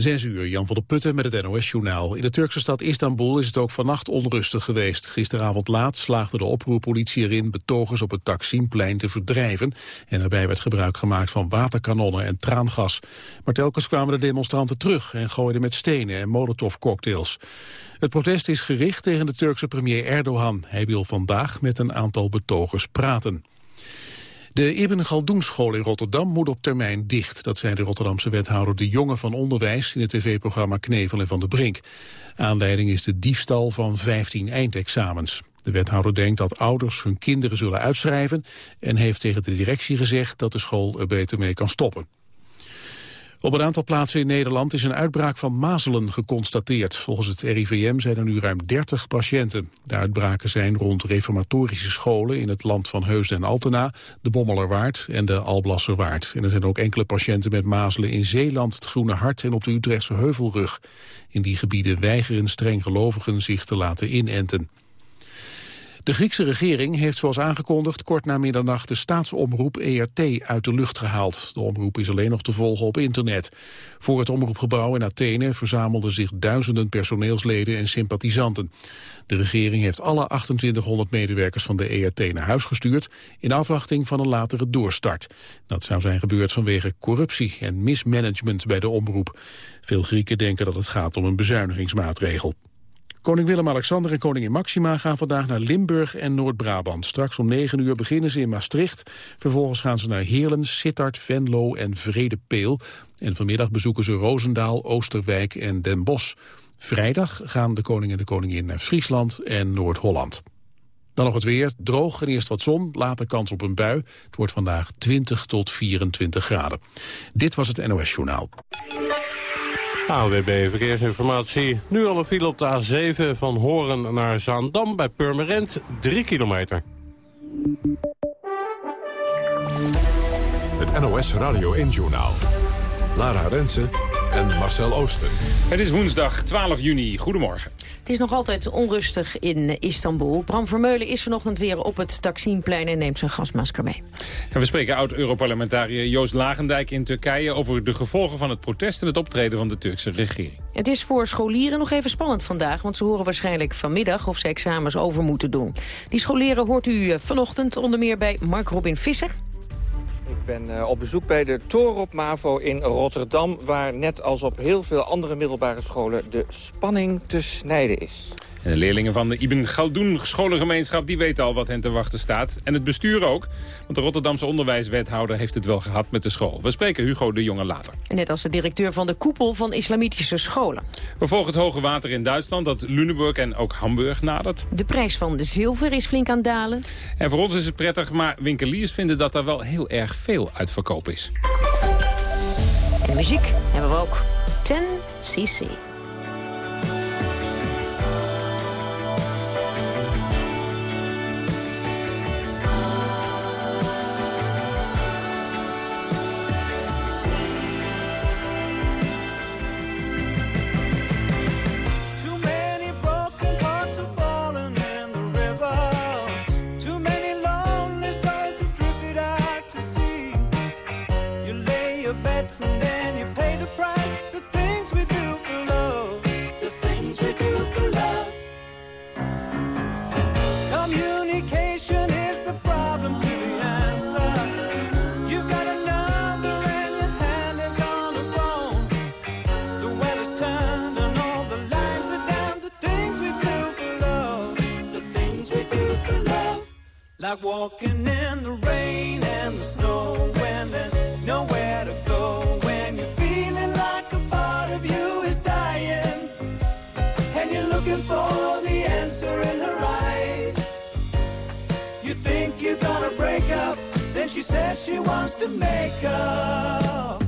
Zes uur, Jan van der Putten met het NOS-journaal. In de Turkse stad Istanbul is het ook vannacht onrustig geweest. Gisteravond laat slaagde de oproerpolitie erin betogers op het Taksimplein te verdrijven. En daarbij werd gebruik gemaakt van waterkanonnen en traangas. Maar telkens kwamen de demonstranten terug en gooiden met stenen en molotovcocktails. Het protest is gericht tegen de Turkse premier Erdogan. Hij wil vandaag met een aantal betogers praten. De Ibn Galdoenschool in Rotterdam moet op termijn dicht. Dat zei de Rotterdamse wethouder De Jonge van Onderwijs... in het tv-programma Knevel en Van de Brink. Aanleiding is de diefstal van 15 eindexamens. De wethouder denkt dat ouders hun kinderen zullen uitschrijven... en heeft tegen de directie gezegd dat de school er beter mee kan stoppen. Op een aantal plaatsen in Nederland is een uitbraak van mazelen geconstateerd. Volgens het RIVM zijn er nu ruim 30 patiënten. De uitbraken zijn rond reformatorische scholen in het land van Heusden en Altena, de Bommelerwaard en de Alblasserwaard. En er zijn ook enkele patiënten met mazelen in Zeeland, het Groene Hart en op de Utrechtse Heuvelrug. In die gebieden weigeren streng gelovigen zich te laten inenten. De Griekse regering heeft zoals aangekondigd kort na middernacht de staatsomroep ERT uit de lucht gehaald. De omroep is alleen nog te volgen op internet. Voor het omroepgebouw in Athene verzamelden zich duizenden personeelsleden en sympathisanten. De regering heeft alle 2800 medewerkers van de ERT naar huis gestuurd in afwachting van een latere doorstart. Dat zou zijn gebeurd vanwege corruptie en mismanagement bij de omroep. Veel Grieken denken dat het gaat om een bezuinigingsmaatregel. Koning Willem-Alexander en koningin Maxima gaan vandaag naar Limburg en Noord-Brabant. Straks om 9 uur beginnen ze in Maastricht. Vervolgens gaan ze naar Heerlen, Sittard, Venlo en Vredepeel. En vanmiddag bezoeken ze Roosendaal, Oosterwijk en Den Bosch. Vrijdag gaan de koning en de koningin naar Friesland en Noord-Holland. Dan nog het weer. Droog en eerst wat zon, later kans op een bui. Het wordt vandaag 20 tot 24 graden. Dit was het NOS Journaal. AWB Verkeersinformatie. Nu al een file op de A7 van Horen naar Zaandam bij Purmerend, 3 kilometer. Het NOS Radio 1-journaal. Lara Rensen en Marcel Ooster. Het is woensdag 12 juni. Goedemorgen. Het is nog altijd onrustig in Istanbul. Bram Vermeulen is vanochtend weer op het Taksimplein en neemt zijn gasmasker mee. En we spreken oud-Europarlementariër Joost Lagendijk in Turkije... over de gevolgen van het protest en het optreden van de Turkse regering. Het is voor scholieren nog even spannend vandaag... want ze horen waarschijnlijk vanmiddag of ze examens over moeten doen. Die scholieren hoort u eh, vanochtend onder meer bij Mark Robin Visser... Ik ben uh, op bezoek bij de Torop MAVO in Rotterdam... waar net als op heel veel andere middelbare scholen de spanning te snijden is. En de leerlingen van de Ibn Galdoen scholengemeenschap die weten al wat hen te wachten staat. En het bestuur ook, want de Rotterdamse onderwijswethouder heeft het wel gehad met de school. We spreken Hugo de Jonge later. Net als de directeur van de koepel van islamitische scholen. We volgen het hoge water in Duitsland dat Lüneburg en ook Hamburg nadert. De prijs van de zilver is flink aan het dalen. En voor ons is het prettig, maar winkeliers vinden dat er wel heel erg veel uitverkoop is. En muziek hebben we ook And then you pay the price, the things we do for love, the things we do for love. Communication is the problem to the answer. You've got and your hand is on the phone. The turned and all the lines are down, the things we do for love, the things we do for love. Like walking in the rain and the snow when there's nowhere to go. Answer in her eyes. You think you're gonna break up. Then she says she wants to make up.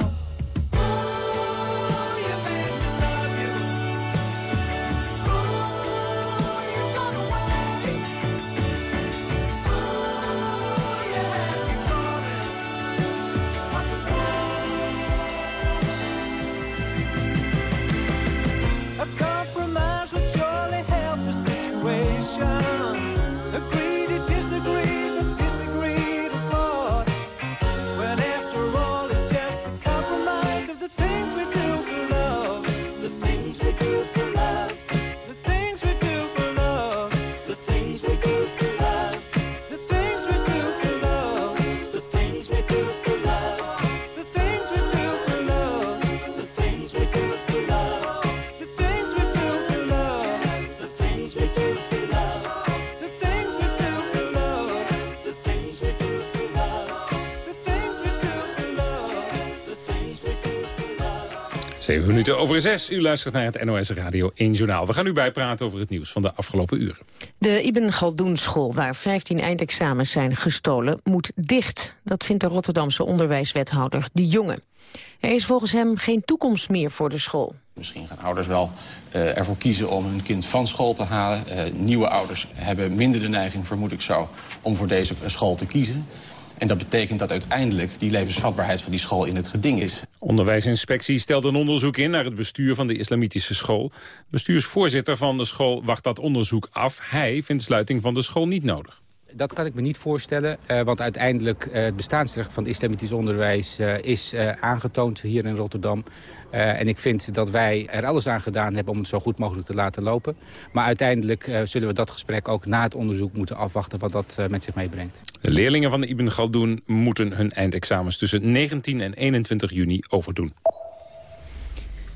Zeven minuten over zes. U luistert naar het NOS Radio 1 Journaal. We gaan u bijpraten over het nieuws van de afgelopen uren. De Ibn Galdoen school, waar 15 eindexamens zijn gestolen, moet dicht. Dat vindt de Rotterdamse onderwijswethouder De Jonge. Er is volgens hem geen toekomst meer voor de school. Misschien gaan ouders wel eh, ervoor kiezen om hun kind van school te halen. Eh, nieuwe ouders hebben minder de neiging, vermoed ik zo, om voor deze school te kiezen. En dat betekent dat uiteindelijk die levensvatbaarheid van die school in het geding is. Onderwijsinspectie stelt een onderzoek in naar het bestuur van de islamitische school. Bestuursvoorzitter van de school wacht dat onderzoek af. Hij vindt sluiting van de school niet nodig. Dat kan ik me niet voorstellen, eh, want uiteindelijk uh, het bestaansrecht van het islamitisch onderwijs uh, is aangetoond hier in Rotterdam. En ik vind dat wij er alles aan gedaan hebben om het zo goed mogelijk te laten lopen. Maar uiteindelijk zullen we dat gesprek ook na het onderzoek moeten afwachten wat dat met zich meebrengt. De leerlingen van de Ibn Galdoen moeten hun eindexamens tussen 19 en 21 juni overdoen.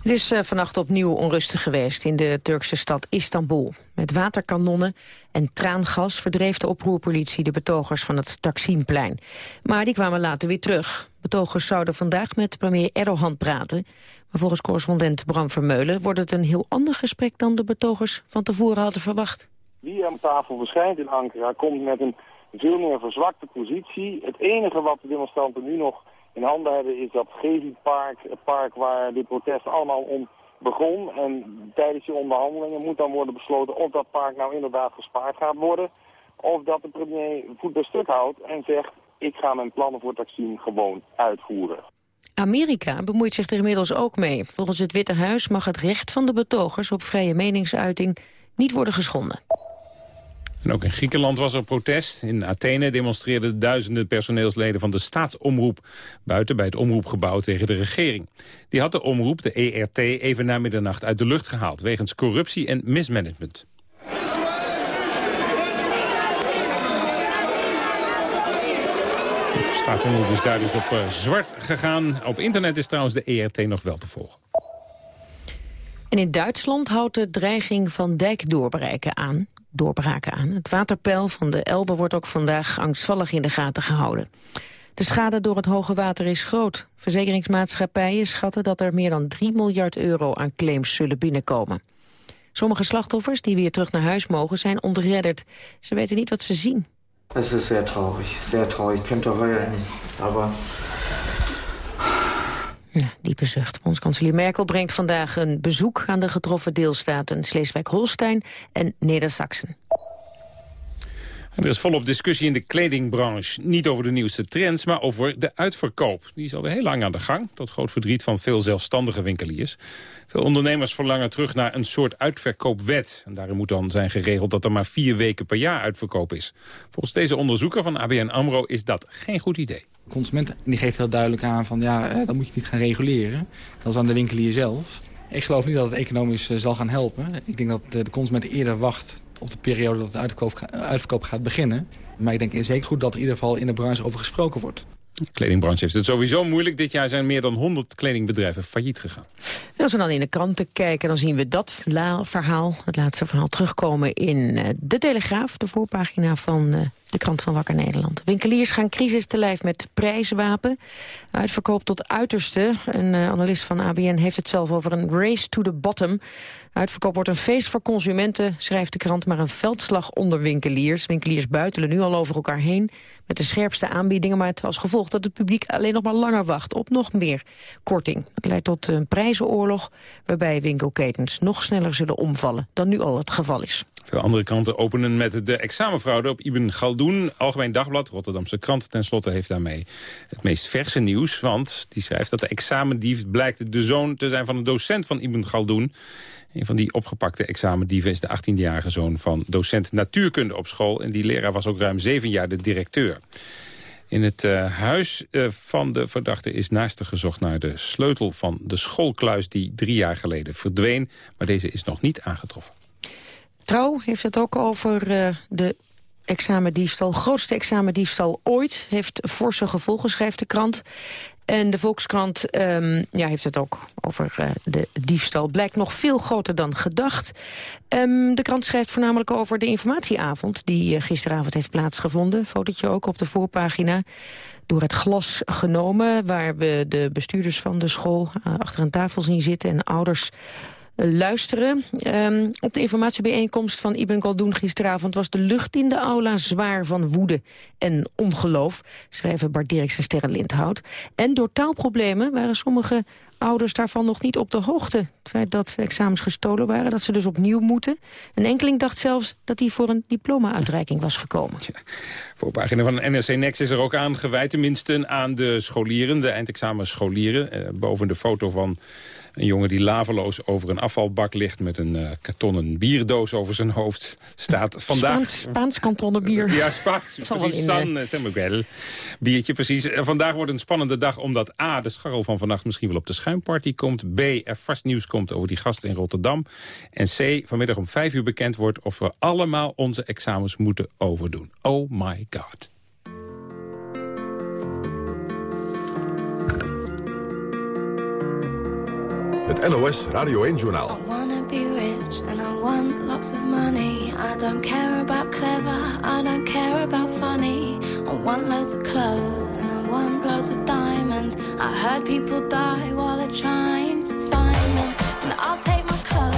Het is uh, vannacht opnieuw onrustig geweest in de Turkse stad Istanbul. Met waterkanonnen en traangas verdreef de oproerpolitie de betogers van het Taksimplein. Maar die kwamen later weer terug. Betogers zouden vandaag met premier Erdogan praten. Maar volgens correspondent Bram Vermeulen wordt het een heel ander gesprek dan de betogers van tevoren hadden verwacht. Wie aan tafel verschijnt in Ankara komt met een veel meer verzwakte positie. Het enige wat de demonstranten nu nog in handen hebben is dat Gezi-park, het park waar dit protest allemaal om begon. En tijdens die onderhandelingen moet dan worden besloten of dat park nou inderdaad gespaard gaat worden. Of dat de premier voet bij stuk houdt en zegt, ik ga mijn plannen voor Taksim gewoon uitvoeren. Amerika bemoeit zich er inmiddels ook mee. Volgens het Witte Huis mag het recht van de betogers op vrije meningsuiting niet worden geschonden. En ook in Griekenland was er protest. In Athene demonstreerden duizenden personeelsleden van de staatsomroep... buiten bij het omroepgebouw tegen de regering. Die had de omroep, de ERT, even na middernacht uit de lucht gehaald... wegens corruptie en mismanagement. De staatsomroep is daar dus op uh, zwart gegaan. Op internet is trouwens de ERT nog wel te volgen. En in Duitsland houdt de dreiging van dijkdoorbraken aan. Doorbraken aan. Het waterpeil van de Elbe wordt ook vandaag angstvallig in de gaten gehouden. De schade door het hoge water is groot. Verzekeringsmaatschappijen schatten dat er meer dan 3 miljard euro aan claims zullen binnenkomen. Sommige slachtoffers die weer terug naar huis mogen zijn ontredderd. Ze weten niet wat ze zien. Het is zeer traurig, zeer traurig. Ik könnte heulen, aber ja, diepe zucht. Bondskanselier Merkel brengt vandaag een bezoek aan de getroffen deelstaten Sleeswijk-Holstein en Neder-Saxen. Er is volop discussie in de kledingbranche. Niet over de nieuwste trends, maar over de uitverkoop. Die is alweer heel lang aan de gang, tot groot verdriet van veel zelfstandige winkeliers. Veel ondernemers verlangen terug naar een soort uitverkoopwet. En daarin moet dan zijn geregeld dat er maar vier weken per jaar uitverkoop is. Volgens deze onderzoeker van ABN AMRO is dat geen goed idee. De consument die geeft heel duidelijk aan van ja, eh, dan moet je niet gaan reguleren. Dat is aan de winkelier zelf. Ik geloof niet dat het economisch eh, zal gaan helpen. Ik denk dat de consument eerder wacht op de periode dat de uitverkoop, uitverkoop gaat beginnen. Maar ik denk zeker goed dat er in ieder geval in de branche over gesproken wordt. De kledingbranche heeft het sowieso moeilijk. Dit jaar zijn meer dan 100 kledingbedrijven failliet gegaan. En als we dan in de kranten kijken, dan zien we dat verhaal, het laatste verhaal, terugkomen in uh, De Telegraaf, de voorpagina van uh, de krant van Wakker Nederland. Winkeliers gaan crisis te lijf met prijswapen. Uitverkoop tot uiterste. Een uh, analist van ABN heeft het zelf over een race to the bottom. Uitverkoop wordt een feest voor consumenten, schrijft de krant... maar een veldslag onder winkeliers. Winkeliers buitelen nu al over elkaar heen met de scherpste aanbiedingen... maar het als gevolg dat het publiek alleen nog maar langer wacht op nog meer korting. Het leidt tot een prijzenoorlog waarbij winkelketens nog sneller zullen omvallen... dan nu al het geval is. Veel andere kranten openen met de examenfraude op Ibn Galdoen. Algemeen Dagblad, Rotterdamse krant, tenslotte heeft daarmee het meest verse nieuws. Want die schrijft dat de examendief blijkt de zoon te zijn van een docent van Ibn Galdoen. Een van die opgepakte examendieven is de 18-jarige zoon van docent natuurkunde op school. En die leraar was ook ruim zeven jaar de directeur. In het uh, huis uh, van de verdachte is naaste gezocht naar de sleutel van de schoolkluis... die drie jaar geleden verdween, maar deze is nog niet aangetroffen. Trouw heeft het ook over uh, de examendiefstal. Grootste examendiefstal ooit. Heeft forse gevolgen, schrijft de krant. En de Volkskrant um, ja, heeft het ook over uh, de diefstal. Blijkt nog veel groter dan gedacht. Um, de krant schrijft voornamelijk over de informatieavond... die uh, gisteravond heeft plaatsgevonden. Fotootje ook op de voorpagina. Door het glas genomen, waar we de bestuurders van de school... Achter een tafel zien zitten en ouders luisteren. Um, op de informatiebijeenkomst van Ibn Galdoen gisteravond... was de lucht in de aula zwaar van woede en ongeloof... schrijven Bart Dirks en Sterren Lindhout. En door taalproblemen waren sommige ouders daarvan nog niet op de hoogte. Het feit dat examens gestolen waren, dat ze dus opnieuw moeten. Een enkeling dacht zelfs dat hij voor een diploma-uitreiking was gekomen. Ja. Voor pagina van NRC Next is er ook aan gewijd, tenminste aan de scholieren, de eindexamenscholieren. Eh, boven de foto van een jongen die laveloos over een afvalbak ligt... met een uh, kartonnen bierdoos over zijn hoofd staat vandaag... Spaans, Spaans kartonnen bier. Ja, Spaans. precies, San uh, Samuel. Biertje, precies. Vandaag wordt een spannende dag omdat A, de scharrel van vannacht misschien wel op de schuimparty komt. B, er vast nieuws komt over die gasten in Rotterdam. En C, vanmiddag om vijf uur bekend wordt of we allemaal onze examens moeten overdoen. Oh my god. Het NOS Radio 1-journaal. I wanna be rich and I want lots of money. I don't care about clever, I don't care about funny. I want loads of clothes and I want loads of diamonds. I heard people die while they're trying to find them. And I'll take my clothes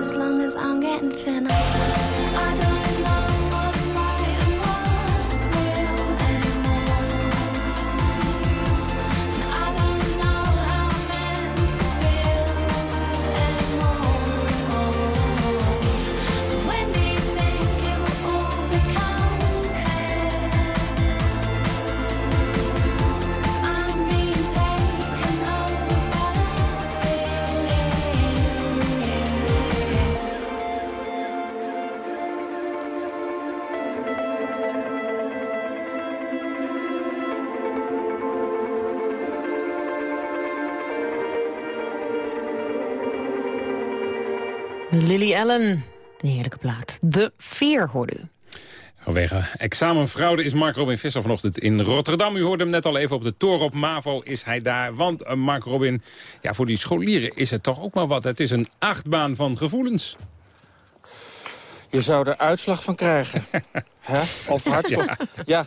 as long as I'm getting thinner. I don't know Lily Allen, een heerlijke plaat. De Veer hoorde u. Vanwege examenfraude is Mark Robin Visser vanochtend in Rotterdam. U hoorde hem net al even op de toren op MAVO is hij daar. Want uh, Mark Robin, ja, voor die scholieren is het toch ook maar wat. Het is een achtbaan van gevoelens. Je zou er uitslag van krijgen. Hè? Of hardlopen. Ja.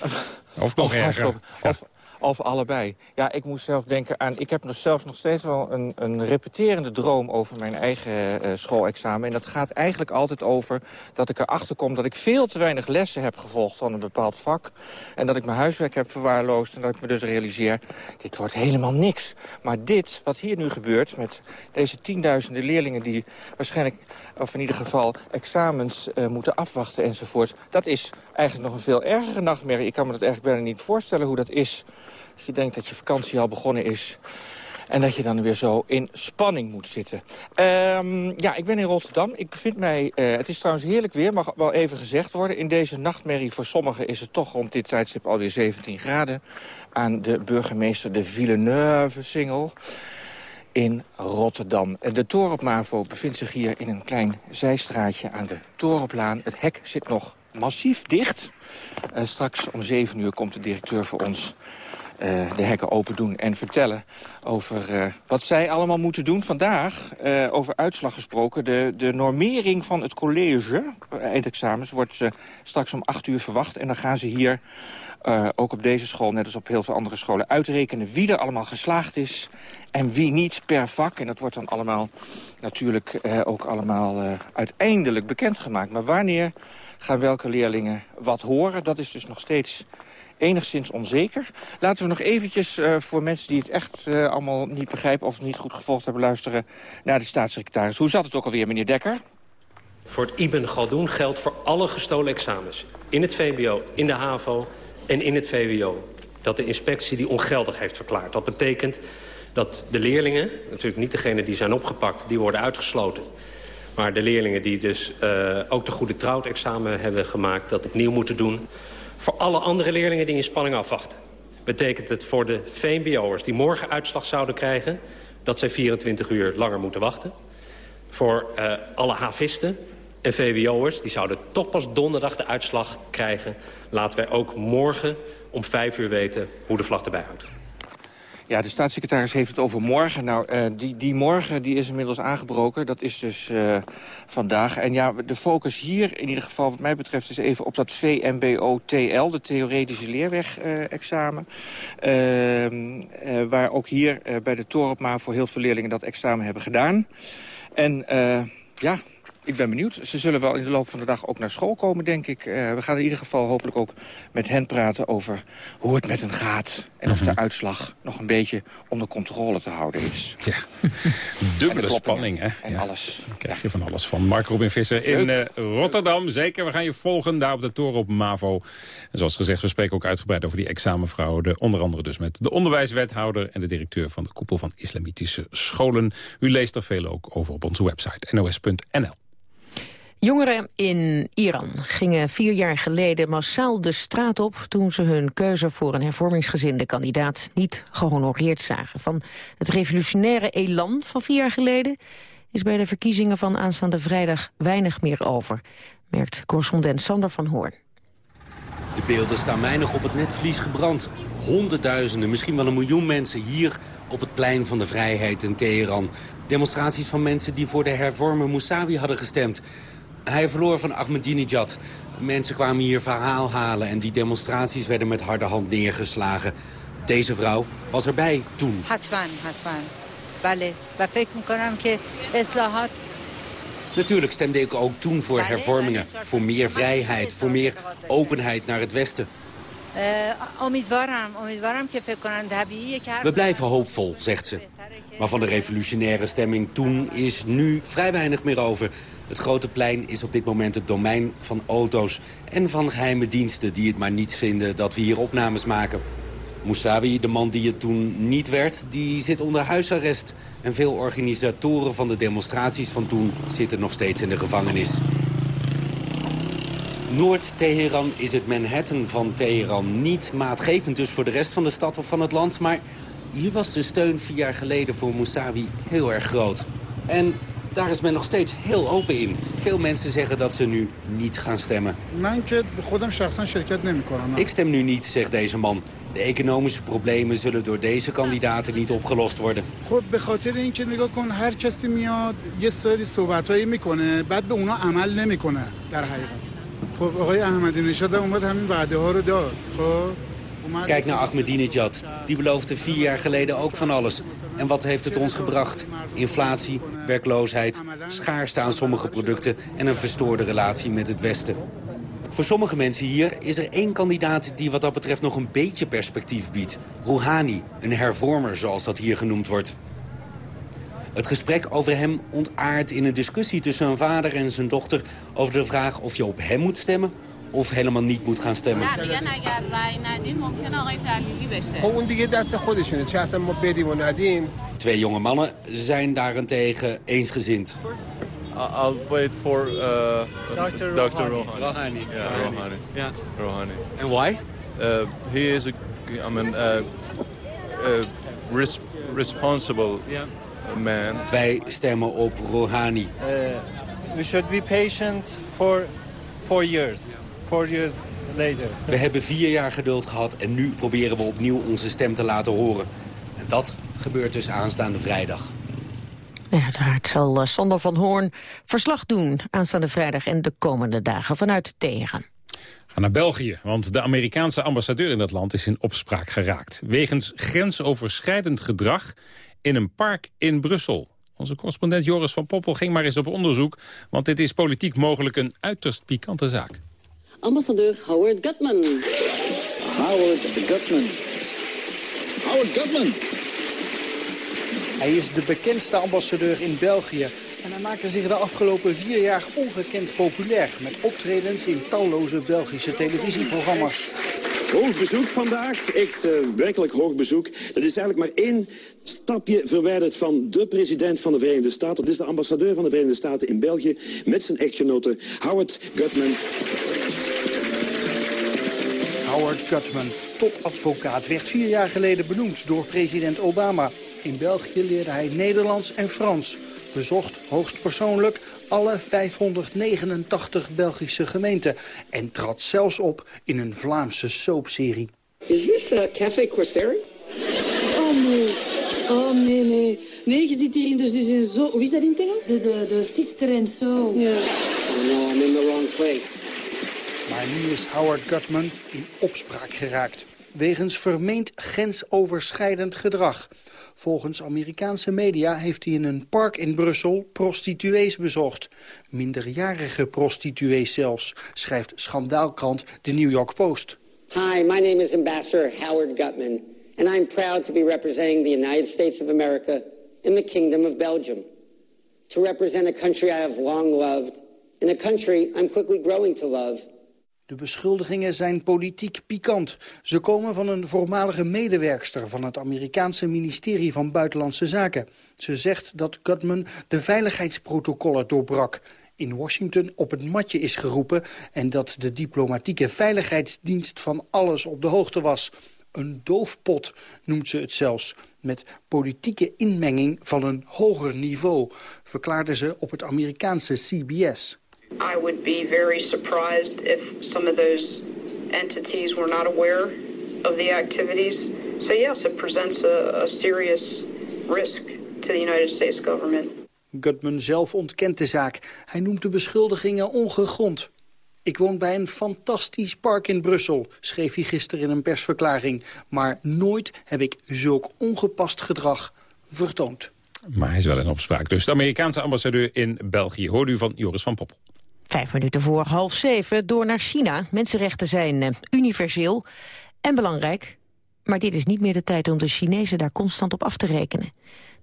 ja. Of nog erger. Of, of allebei. Ja, ik moest zelf denken aan... Ik heb nog zelfs nog steeds wel een, een repeterende droom over mijn eigen uh, schoolexamen. En dat gaat eigenlijk altijd over dat ik erachter kom... dat ik veel te weinig lessen heb gevolgd van een bepaald vak. En dat ik mijn huiswerk heb verwaarloosd. En dat ik me dus realiseer, dit wordt helemaal niks. Maar dit, wat hier nu gebeurt met deze tienduizenden leerlingen... die waarschijnlijk, of in ieder geval, examens uh, moeten afwachten enzovoort... dat is eigenlijk nog een veel ergere nachtmerrie. Ik kan me dat eigenlijk bijna niet voorstellen hoe dat is... Als je denkt dat je vakantie al begonnen is... En dat je dan weer zo in spanning moet zitten. Um, ja, ik ben in Rotterdam. Ik bevind mij... Uh, het is trouwens heerlijk weer, mag wel even gezegd worden. In deze nachtmerrie voor sommigen is het toch rond dit tijdstip alweer 17 graden. Aan de burgemeester de Villeneuve-singel in Rotterdam. De toren op MAVO bevindt zich hier in een klein zijstraatje aan de Torenplaan. Het hek zit nog massief dicht. Uh, straks om 7 uur komt de directeur voor ons uh, de hekken open doen en vertellen over uh, wat zij allemaal moeten doen. Vandaag, over uitslag gesproken, de, de normering van het college, eindexamens, wordt straks om acht uur verwacht. En dan gaan ze hier, ook op deze school, net als op heel veel andere scholen, uitrekenen wie er allemaal geslaagd is en wie niet per vak. En dat wordt dan allemaal natuurlijk ook allemaal uiteindelijk bekendgemaakt. Maar wanneer gaan welke leerlingen wat horen, dat is dus nog steeds enigszins onzeker. Laten we nog eventjes uh, voor mensen die het echt uh, allemaal niet begrijpen... of niet goed gevolgd hebben, luisteren naar de staatssecretaris. Hoe zat het ook alweer, meneer Dekker? Voor het Ibn Galdoen geldt voor alle gestolen examens. In het VBO, in de HAVO en in het VWO. Dat de inspectie die ongeldig heeft verklaard. Dat betekent dat de leerlingen, natuurlijk niet degene die zijn opgepakt... die worden uitgesloten. Maar de leerlingen die dus uh, ook de goede trouwexamen hebben gemaakt... dat opnieuw moeten doen voor alle andere leerlingen die in spanning afwachten. Betekent het voor de VMBO'ers die morgen uitslag zouden krijgen... dat zij 24 uur langer moeten wachten. Voor uh, alle havisten en VWO'ers, die zouden toch pas donderdag de uitslag krijgen. Laten wij ook morgen om 5 uur weten hoe de vlag erbij hangt. Ja, de staatssecretaris heeft het over morgen. Nou, uh, die, die morgen die is inmiddels aangebroken. Dat is dus uh, vandaag. En ja, de focus hier, in ieder geval wat mij betreft... is even op dat VMBO-TL, de theoretische leerweg-examen. Uh, waar ook hier bij de Torenma voor heel veel leerlingen dat examen hebben gedaan. En ja, ik ben benieuwd. Ze zullen wel in de loop van de dag ook naar school komen, denk ik. Uh, we gaan in ieder geval hopelijk ook met hen praten over hoe het met hen gaat. En of de Mhm. uitslag nog een beetje onder controle te houden is. Ja, dubbele spanning, hè? En alles. Daar krijg je van alles van. Mark Robin Visser in uh, Rotterdam. Zeker, we gaan je volgen daar op de toren op MAVO. En zoals gezegd, we spreken ook uitgebreid over die examenfraude. Onder andere dus met de onderwijswethouder... en de directeur van de koepel van islamitische scholen. U leest er veel ook over op onze website nos.nl. Jongeren in Iran gingen vier jaar geleden massaal de straat op... toen ze hun keuze voor een hervormingsgezinde kandidaat niet gehonoreerd zagen. Van het revolutionaire elan van vier jaar geleden... is bij de verkiezingen van aanstaande vrijdag weinig meer over... merkt correspondent Sander van Hoorn. De beelden staan nog op het netvlies gebrand. Honderdduizenden, misschien wel een miljoen mensen hier op het plein van de vrijheid in Teheran. Demonstraties van mensen die voor de hervormer Mousavi hadden gestemd. Hij verloor van Ahmadinejad. Mensen kwamen hier verhaal halen en die demonstraties werden met harde hand neergeslagen. Deze vrouw was erbij toen. Hatman, hatman. Bale. We dat islahat Natuurlijk stemde ik ook toen voor hervormingen, voor meer vrijheid, voor meer openheid naar het Westen. We blijven hoopvol, zegt ze. Maar van de revolutionaire stemming toen is nu vrij weinig meer over. Het grote plein is op dit moment het domein van auto's... en van geheime diensten die het maar niet vinden dat we hier opnames maken. Mousavi, de man die het toen niet werd, die zit onder huisarrest. En veel organisatoren van de demonstraties van toen zitten nog steeds in de gevangenis. Noord-Teheran is het Manhattan van Teheran. Niet maatgevend dus voor de rest van de stad of van het land. Maar hier was de steun vier jaar geleden voor Moussawi heel erg groot. En daar is men nog steeds heel open in. Veel mensen zeggen dat ze nu niet gaan stemmen. Ik stem nu niet, zegt deze man. De economische problemen zullen door deze kandidaten niet opgelost worden. خب به خاطر اینکه نگاه کن هر کسی میاد یه سری صحبتایی میکنه بعد به اونا عمل نمیکنه در حقیقت خب آقای احمدی نژاد هم اومد همین وعده ها رو داد خب اومد- Kijk naar Ahmadinejad. Die beloofde vier jaar geleden ook van alles. En wat heeft het ons gebracht? Inflatie, werkloosheid, schaarste aan sommige producten... en een verstoorde relatie met het Westen. Voor sommige mensen hier is er één kandidaat die wat dat betreft nog een beetje perspectief biedt. Rouhani, een hervormer zoals dat hier genoemd wordt. Het gesprek over hem ontaardt in een discussie tussen een vader en zijn dochter... over de vraag of je op hem moet stemmen of helemaal niet moet gaan stemmen. Twee jonge mannen zijn daarentegen eensgezind. I'll wait for uh, Dr. Dr. Rohani. Rohani. Yeah, Rohani. And why? Uh, he is I mean, uh, uh, responsible yeah man. Wij stemmen op Rouhani. we should be patient for four years. Four years later. We hebben vier jaar geduld gehad en nu proberen we opnieuw onze stem te laten horen. En dat gebeurt dus aanstaande vrijdag. En uiteraard zal eh, Sander van Hoorn verslag doen aanstaande vrijdag en de komende dagen vanuit Teheran. Ga naar België, want de Amerikaanse ambassadeur in dat land is in opspraak geraakt. Wegens grensoverschrijdend gedrag in een park in Brussel. Onze correspondent Joris van Poppel ging maar eens op onderzoek... want dit is politiek mogelijk een uiterst pikante zaak. Ambassadeur Howard Gutman. Howard Gutman. Howard Gutman. Hij is de bekendste ambassadeur in België. En hij maakte zich de afgelopen vier jaar ongekend populair... met optredens in talloze Belgische televisieprogramma's. Hoog bezoek vandaag, echt eh, werkelijk hoog bezoek. Dat is eigenlijk maar één stapje verwijderd van de president van de Verenigde Staten. Dat is de ambassadeur van de Verenigde Staten in België met zijn echtgenote Howard Gutman. Howard Gutman, topadvocaat, werd vier jaar geleden benoemd door president Obama. In België leerde hij Nederlands en Frans. Bezocht hoogstpersoonlijk alle 589 Belgische gemeenten. En trad zelfs op in een Vlaamse soapserie. Is this uh, Café Corsair? Oh nee. Oh nee, nee. Nee, je zit hier in de zus en zo. Wie is dat in het Engels? De, de, de sister en zo. Ja. Oh no, I'm in the wrong place. Maar nu is Howard Gutman in opspraak geraakt. Wegens vermeend grensoverschrijdend gedrag. Volgens Amerikaanse media heeft hij in een park in Brussel prostituees bezocht. Minderjarige prostituees zelfs, schrijft schandaalkrant The New York Post. Hi, my name is Ambassador Howard Gutman, and I'm proud to be representing the United States of America in the Kingdom of Belgium. To represent a country I have long loved, and a country I'm quickly growing to love. De beschuldigingen zijn politiek pikant. Ze komen van een voormalige medewerkster van het Amerikaanse ministerie van Buitenlandse Zaken. Ze zegt dat Gutman de veiligheidsprotocollen doorbrak in Washington op het matje is geroepen... en dat de diplomatieke veiligheidsdienst van alles op de hoogte was. Een doofpot noemt ze het zelfs, met politieke inmenging van een hoger niveau... verklaarde ze op het Amerikaanse CBS. I would be very surprised if some of those entities were not aware of the activities. So yes, it presents a, a serious risk to the United States government. Gutman zelf ontkent de zaak. Hij noemt de beschuldigingen ongegrond. Ik woon bij een fantastisch park in Brussel, schreef hij gisteren in een persverklaring. Maar nooit heb ik zulk ongepast gedrag vertoond. Maar hij is wel in opspraak. Dus de Amerikaanse ambassadeur in België. Hoorde u van Joris van Poppel. Vijf minuten voor half zeven, door naar China. Mensenrechten zijn eh, universeel en belangrijk. Maar dit is niet meer de tijd om de Chinezen daar constant op af te rekenen.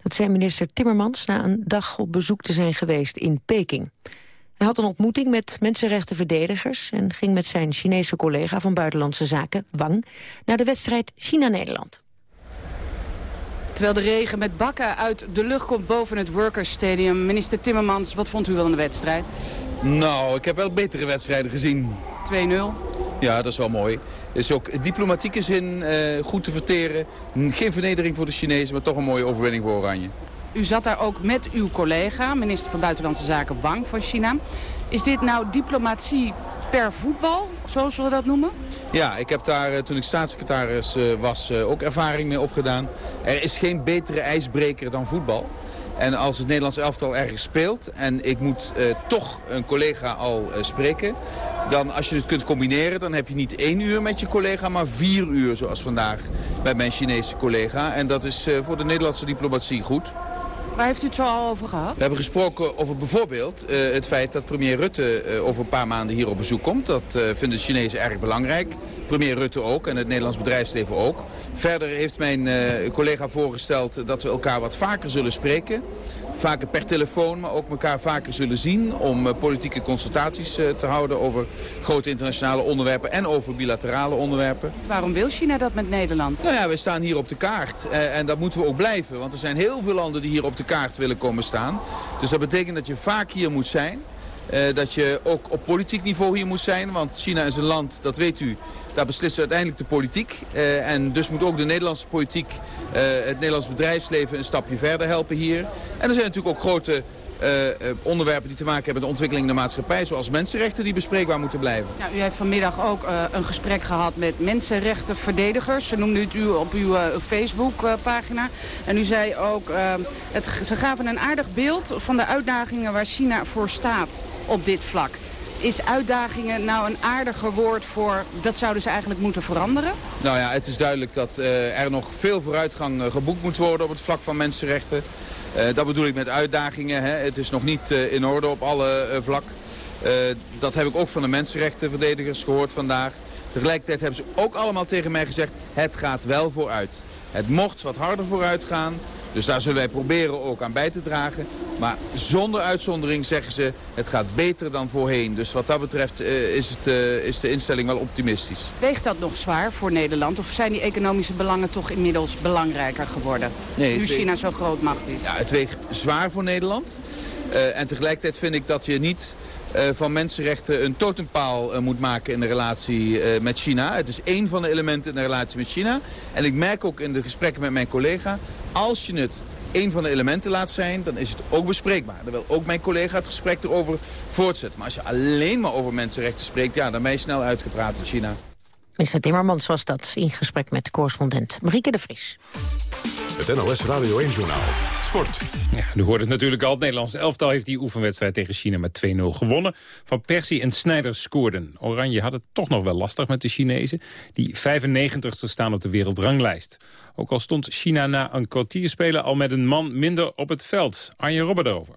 Dat zei minister Timmermans na een dag op bezoek te zijn geweest in Peking. Hij had een ontmoeting met mensenrechtenverdedigers... en ging met zijn Chinese collega van Buitenlandse Zaken, Wang... naar de wedstrijd China-Nederland. Terwijl de regen met bakken uit de lucht komt boven het Workers Stadium. Minister Timmermans, wat vond u wel in de wedstrijd? 2-0. Nou, ik heb wel betere wedstrijden gezien. Ja, dat is wel mooi. Is ook diplomatieke zin eh, goed te verteren. Geen vernedering voor de Chinezen, maar toch een mooie overwinning voor Oranje. U zat daar ook met uw collega, minister van Buitenlandse Zaken Wang van China. Is dit nou diplomatie per voetbal, zoals we dat noemen? Ja, ik heb daar toen ik staatssecretaris was ook ervaring mee opgedaan. Er is geen betere ijsbreker dan voetbal. En als het Nederlands elftal ergens speelt en ik moet uh, toch een collega al uh, spreken... dan als je het kunt combineren, dan heb je niet één uur met je collega... maar vier uur zoals vandaag bij mijn Chinese collega. En dat is uh, voor de Nederlandse diplomatie goed. Waar heeft u het zo al over gehad? We hebben gesproken over bijvoorbeeld uh, het feit dat premier Rutte uh, over een paar maanden hier op bezoek komt. Dat uh, vinden de Chinezen erg belangrijk. Premier Rutte ook en het Nederlands bedrijfsleven ook. Verder heeft mijn collega voorgesteld dat we elkaar wat vaker zullen spreken vaker per telefoon, maar ook elkaar vaker zullen zien... om uh, politieke consultaties uh, te houden over grote internationale onderwerpen... en over bilaterale onderwerpen. Waarom wil China dat met Nederland? Nou ja, we staan hier op de kaart. Uh, en dat moeten we ook blijven. Want er zijn heel veel landen die hier op de kaart willen komen staan. Dus dat betekent dat je vaak hier moet zijn. Dat je ook op politiek niveau hier moet zijn. Want China is een land, dat weet u, daar beslist uiteindelijk de politiek. Uh, en dus moet ook de Nederlandse politiek uh, het Nederlands bedrijfsleven een stapje verder helpen hier. En er zijn natuurlijk ook grote onderwerpen die te maken hebben met de ontwikkeling in de maatschappij, zoals mensenrechten die bespreekbaar moeten blijven. U heeft vanmiddag ook een gesprek gehad met mensenrechtenverdedigers. Ze noemde het u op uw Facebook-pagina. En u zei ook, het, ze gaven een aardig beeld van de uitdagingen waar China voor staat op dit vlak. Is uitdagingen nou een aardiger woord voor... dat zouden ze eigenlijk moeten veranderen? Nou ja, het is duidelijk dat uh, er nog veel vooruitgang uh, geboekt moet worden op het vlak van mensenrechten. Uh, dat bedoel ik met uitdagingen. Hè. Het is nog niet in orde op alle vlak. dat heb ik ook van de mensenrechtenverdedigers gehoord vandaag. Tegelijkertijd hebben ze ook allemaal tegen mij gezegd... het gaat wel vooruit. Het mocht wat harder vooruit gaan. Dus daar zullen wij proberen ook aan bij te dragen. Maar zonder uitzondering zeggen ze, het gaat beter dan voorheen. Dus wat dat betreft uh, is, het, uh, is de instelling wel optimistisch. Weegt dat nog zwaar voor Nederland? Of zijn die economische belangen toch inmiddels belangrijker geworden? Nee, nu China zo groot macht is. Ja, het weegt zwaar voor Nederland. Uh, en tegelijkertijd vind ik dat je niet van mensenrechten een totempaal uh, moet maken in de relatie uh, met China. Het is één van de elementen in de relatie met China. En ik merk ook in de gesprekken met mijn collega, als je het één van de elementen laat zijn, dan is het ook bespreekbaar. Dan wil ook mijn collega het gesprek erover voortzetten. Maar als je alleen maar over mensenrechten spreekt, ja, dan ben je snel uitgepraat in China. Minister Timmermans was dat in gesprek met correspondent Marieke de Vries. Het NLS Radio 1-journaal. Sport. Ja, u hoort het natuurlijk al. Het Nederlandse elftal heeft die oefenwedstrijd tegen China met 2-0 gewonnen. Van Persie en Sneijder scoorden. Oranje had het toch nog wel lastig met de Chinezen. Die 95ste staan op de wereldranglijst. Ook al stond China na een kwartier spelen al met een man minder op het veld. Arjen Robert over.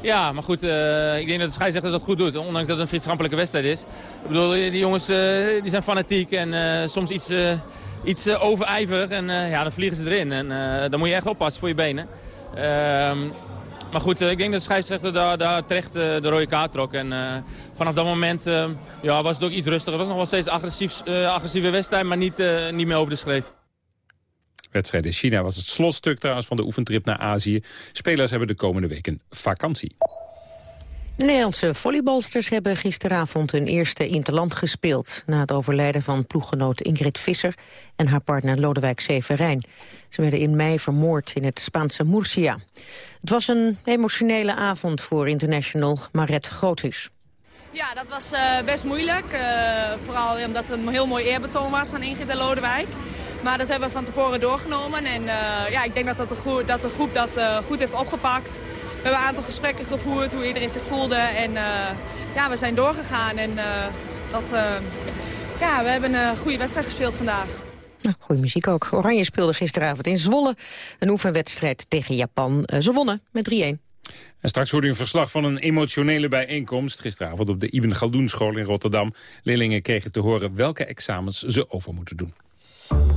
Ja, maar goed, uh, ik denk dat de scheidsrechter dat goed doet. Ondanks dat het een vriendschappelijke wedstrijd is. Ik bedoel, die jongens uh, die zijn fanatiek en uh, soms iets, iets overijverig. En ja, dan vliegen ze erin. En dan moet je echt oppassen voor je benen. Ehm, maar goed, ik denk dat de scheidsrechter daar, daar terecht de rode kaart trok. En vanaf dat moment ja, was het ook iets rustiger. Het was nog wel steeds agressief, agressieve wedstrijd, maar niet, niet meer over de schreef wedstrijd in China was het slotstuk trouwens van de oefentrip naar Azië. Spelers hebben de komende weken vakantie. De Nederlandse volleybalsters hebben gisteravond hun eerste interland gespeeld... na het overlijden van ploeggenoot Ingrid Visser en haar partner Lodewijk Severijn. Ze werden in mei vermoord in het Spaanse Murcia. Het was een emotionele avond voor international Maret Groothuis. Ja, dat was uh, best moeilijk. Uh, vooral omdat het een heel mooi eerbetoon was aan Ingrid en Lodewijk. Maar dat hebben we van tevoren doorgenomen. En uh, ja, ik denk dat, dat, de, groep dat de groep dat goed heeft opgepakt. We hebben een aantal gesprekken gevoerd, hoe iedereen zich voelde. En uh, ja, we zijn doorgegaan. En dat, ja, we hebben een goede wedstrijd gespeeld vandaag. Nou, goede muziek ook. Oranje speelde gisteravond in Zwolle. Een oefenwedstrijd tegen Japan. ze wonnen met 3-1. En straks hoort u een verslag van een emotionele bijeenkomst. Gisteravond op de Ibn Galdoen school in Rotterdam. Leerlingen kregen te horen welke examens ze over moeten doen.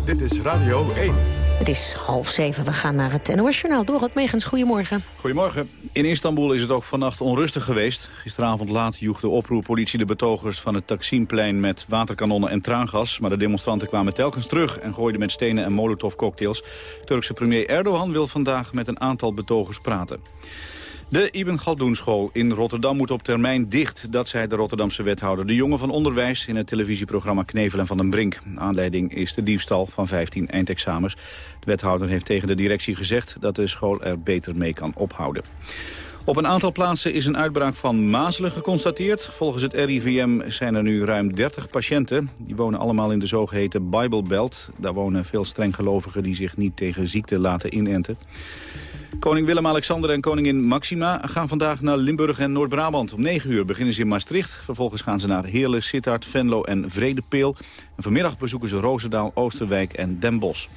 Dit is Radio 1. Het is half zeven. We gaan naar het NOS-journaal. Dorot Megens, goedemorgen. Goedemorgen. In Istanbul is het ook vannacht onrustig geweest. Gisteravond laat joeg de oproerpolitie de betogers van het Taksimplein met waterkanonnen en traangas. Maar de demonstranten kwamen telkens terug en gooiden met stenen en molotovcocktails. Turkse premier Erdogan wil vandaag met een aantal betogers praten. De Ibn Galdoen school in Rotterdam moet op termijn dicht. Dat zei de Rotterdamse wethouder De Jonge van Onderwijs... in het televisieprogramma Knevel en Van den Brink. Aanleiding is de diefstal van 15 eindexamens. De wethouder heeft tegen de directie gezegd... dat de school er beter mee kan ophouden. Op een aantal plaatsen is een uitbraak van mazelen geconstateerd. Volgens het RIVM zijn er nu ruim 30 patiënten. Die wonen allemaal in de zogeheten Bible Belt. Daar wonen veel strenggelovigen die zich niet tegen ziekte laten inenten. Koning Willem-Alexander en koningin Maxima gaan vandaag naar Limburg en Noord-Brabant. Om 9 uur beginnen ze in Maastricht. Vervolgens gaan ze naar Heerlen, Sittard, Venlo en Vredepeel. En vanmiddag bezoeken ze Roosendaal, Oosterwijk en Den Bosch.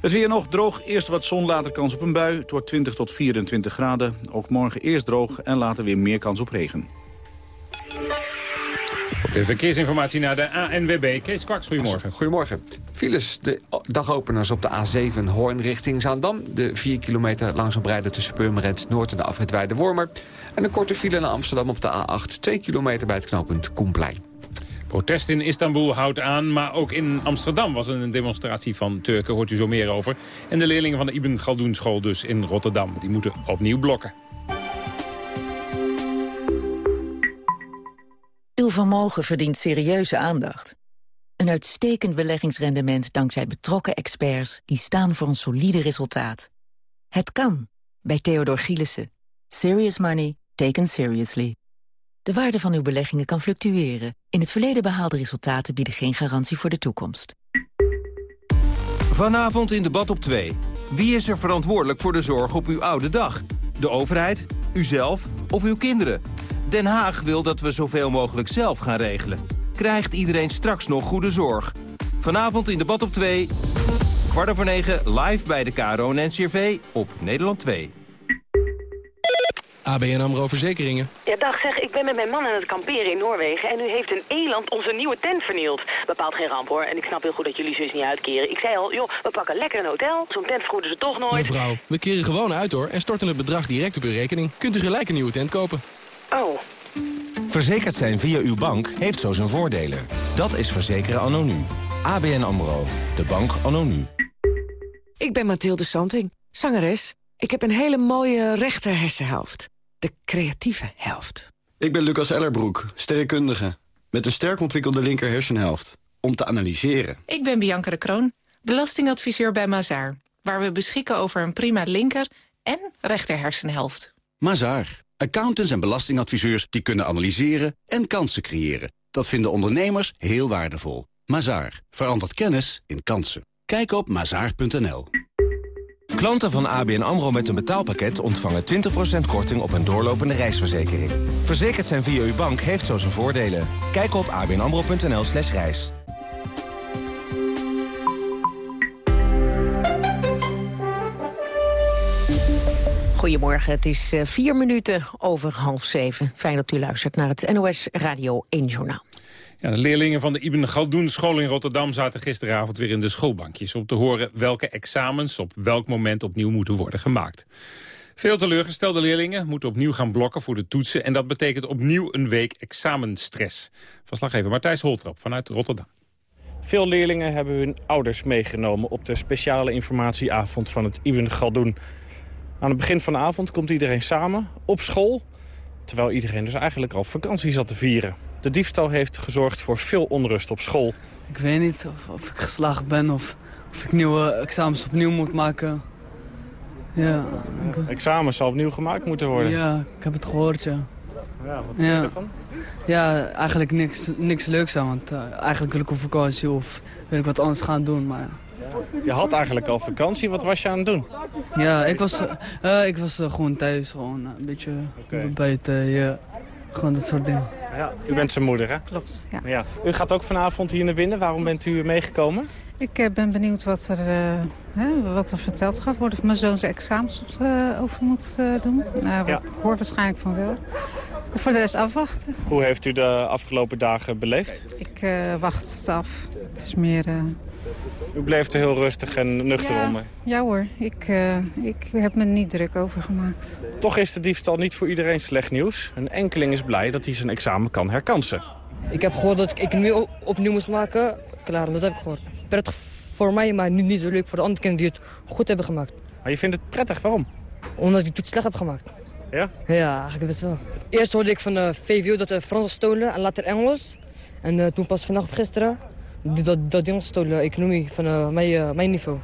Het weer nog droog, eerst wat zon, later kans op een bui. Het wordt 20 tot 24 graden. Ook morgen eerst droog en later weer meer kans op regen. De verkeersinformatie naar de ANWB. Kees Kwaks, goedemorgen. Goedemorgen. Files, de dagopeners op de A7 Hoorn richting Zaandam. De 4 kilometer langzaam rijden tussen Purmerend Noord en de afrit Weide-Wormer. En een korte file naar Amsterdam op de A8. 2 kilometer bij het knooppunt Koenplein. Protest in Istanbul houdt aan, maar ook in Amsterdam was een demonstratie van Turken. Hoort u zo meer over. En de leerlingen van de Ibn Galdoen school dus in Rotterdam. Die moeten opnieuw blokken. Uw vermogen verdient serieuze aandacht. Een uitstekend beleggingsrendement dankzij betrokken experts... die staan voor een solide resultaat. Het kan, bij Theodor Gielissen. Serious money taken seriously. De waarde van uw beleggingen kan fluctueren. In het verleden behaalde resultaten bieden geen garantie voor de toekomst. Vanavond in debat op 2. Wie is er verantwoordelijk voor de zorg op uw oude dag? De overheid, uzelf of uw kinderen? Den Haag wil dat we zoveel mogelijk zelf gaan regelen. Krijgt iedereen straks nog goede zorg? Vanavond in debat op 2. Kwart over 9 live bij de KRO en NCRV op Nederland 2. ABN AMRO Verzekeringen. Ja, dag zeg, ik ben met mijn man aan het kamperen in Noorwegen... en nu heeft een eland onze nieuwe tent vernield. Bepaalt geen ramp, hoor. En ik snap heel goed dat jullie zus niet uitkeren. Ik zei al, joh, we pakken lekker een hotel. Zo'n tent vergoeden ze toch nooit. Mevrouw, we keren gewoon uit, hoor. En storten het bedrag direct op uw rekening. Kunt u gelijk een nieuwe tent kopen. Oh. Verzekerd zijn via uw bank heeft zo zijn voordelen. Dat is verzekeren anno nu. ABN AMRO. De bank anno nu. Ik ben Mathilde Santing, zangeres. Ik heb een hele mooie rechter hersenhelft. De creatieve helft. Ik ben Lucas Ellerbroek, sterrenkundige. Met een sterk ontwikkelde linker hersenhelft. Om te analyseren. Ik ben Bianca de Kroon, belastingadviseur bij Mazaar. Waar we beschikken over een prima linker en rechter hersenhelft. Mazaar. Accountants en belastingadviseurs die kunnen analyseren en kansen creëren. Dat vinden ondernemers heel waardevol. Mazaar. Verandert kennis in kansen. Kijk op mazaar.nl. Klanten van ABN AMRO met een betaalpakket ontvangen 20% korting op een doorlopende reisverzekering. Verzekerd zijn via uw bank heeft zo zijn voordelen. Kijk op abnamro.nl slash reis. Goedemorgen, het is uh, vier minuten over half zeven. Fijn dat u luistert naar het NOS Radio 1 Journaal. Ja, de leerlingen van de Ibn Galdoen school in Rotterdam zaten gisteravond weer in de schoolbankjes... om te horen welke examens op welk moment opnieuw moeten worden gemaakt. Veel teleurgestelde leerlingen moeten opnieuw gaan blokken voor de toetsen... en dat betekent opnieuw een week examenstress. Verslaggever Martijs Holtrop vanuit Rotterdam. Veel leerlingen hebben hun ouders meegenomen op de speciale informatieavond van het Ibn Galdoen. Aan het begin van de avond komt iedereen samen op school... terwijl iedereen dus eigenlijk al vakantie zat te vieren. De diefstal heeft gezorgd voor veel onrust op school. Ik weet niet of, of ik geslaagd ben of, of ik nieuwe examens opnieuw moet maken. Ja. Examens zal opnieuw gemaakt moeten worden? Ja, ik heb het gehoord, ja. Ja, wat vind je ervan? Ja, eigenlijk niks, niks leuks aan, want uh, eigenlijk wil ik op vakantie of wil ik wat anders gaan doen, maar... Je had eigenlijk al vakantie, wat was je aan het doen? Ja, ik was, uh, ik was uh, gewoon thuis, gewoon een beetje okay. buiten, ja. Gewoon dat soort dingen. Ja, u bent zijn moeder, hè? Klopt, ja. ja. U gaat ook vanavond hier naar binnen. Waarom bent u meegekomen? Ik uh, ben benieuwd wat er, uh, hè, wat er verteld gaat worden. Of mijn zoon zijn examens uh, over moet doen. Nou, ja. Ik hoor waarschijnlijk van wel. Voor de rest afwachten. Hoe heeft u de afgelopen dagen beleefd? Ik wacht het af. Het is meer... U bleef er heel rustig en nuchter ja, onder. Ja hoor, ik, uh, ik heb me niet druk over gemaakt. Toch is de diefstal niet voor iedereen slecht nieuws. Een enkeling is blij dat hij zijn examen kan herkansen. Ik heb gehoord dat ik nu opnieuw moest maken. Klaar, dat heb ik gehoord. Prettig voor mij, maar niet, niet zo leuk voor de andere kinderen die het goed hebben gemaakt. Maar je vindt het prettig, waarom? Omdat ik die toets slecht heb gemaakt. Ja? Ja, eigenlijk best wel. Eerst hoorde ik van de VWO dat de Frans stolen en later Engels. En uh, toen pas vannacht of gisteren dat, dat, economie, van uh, mijn, uh, mijn niveau.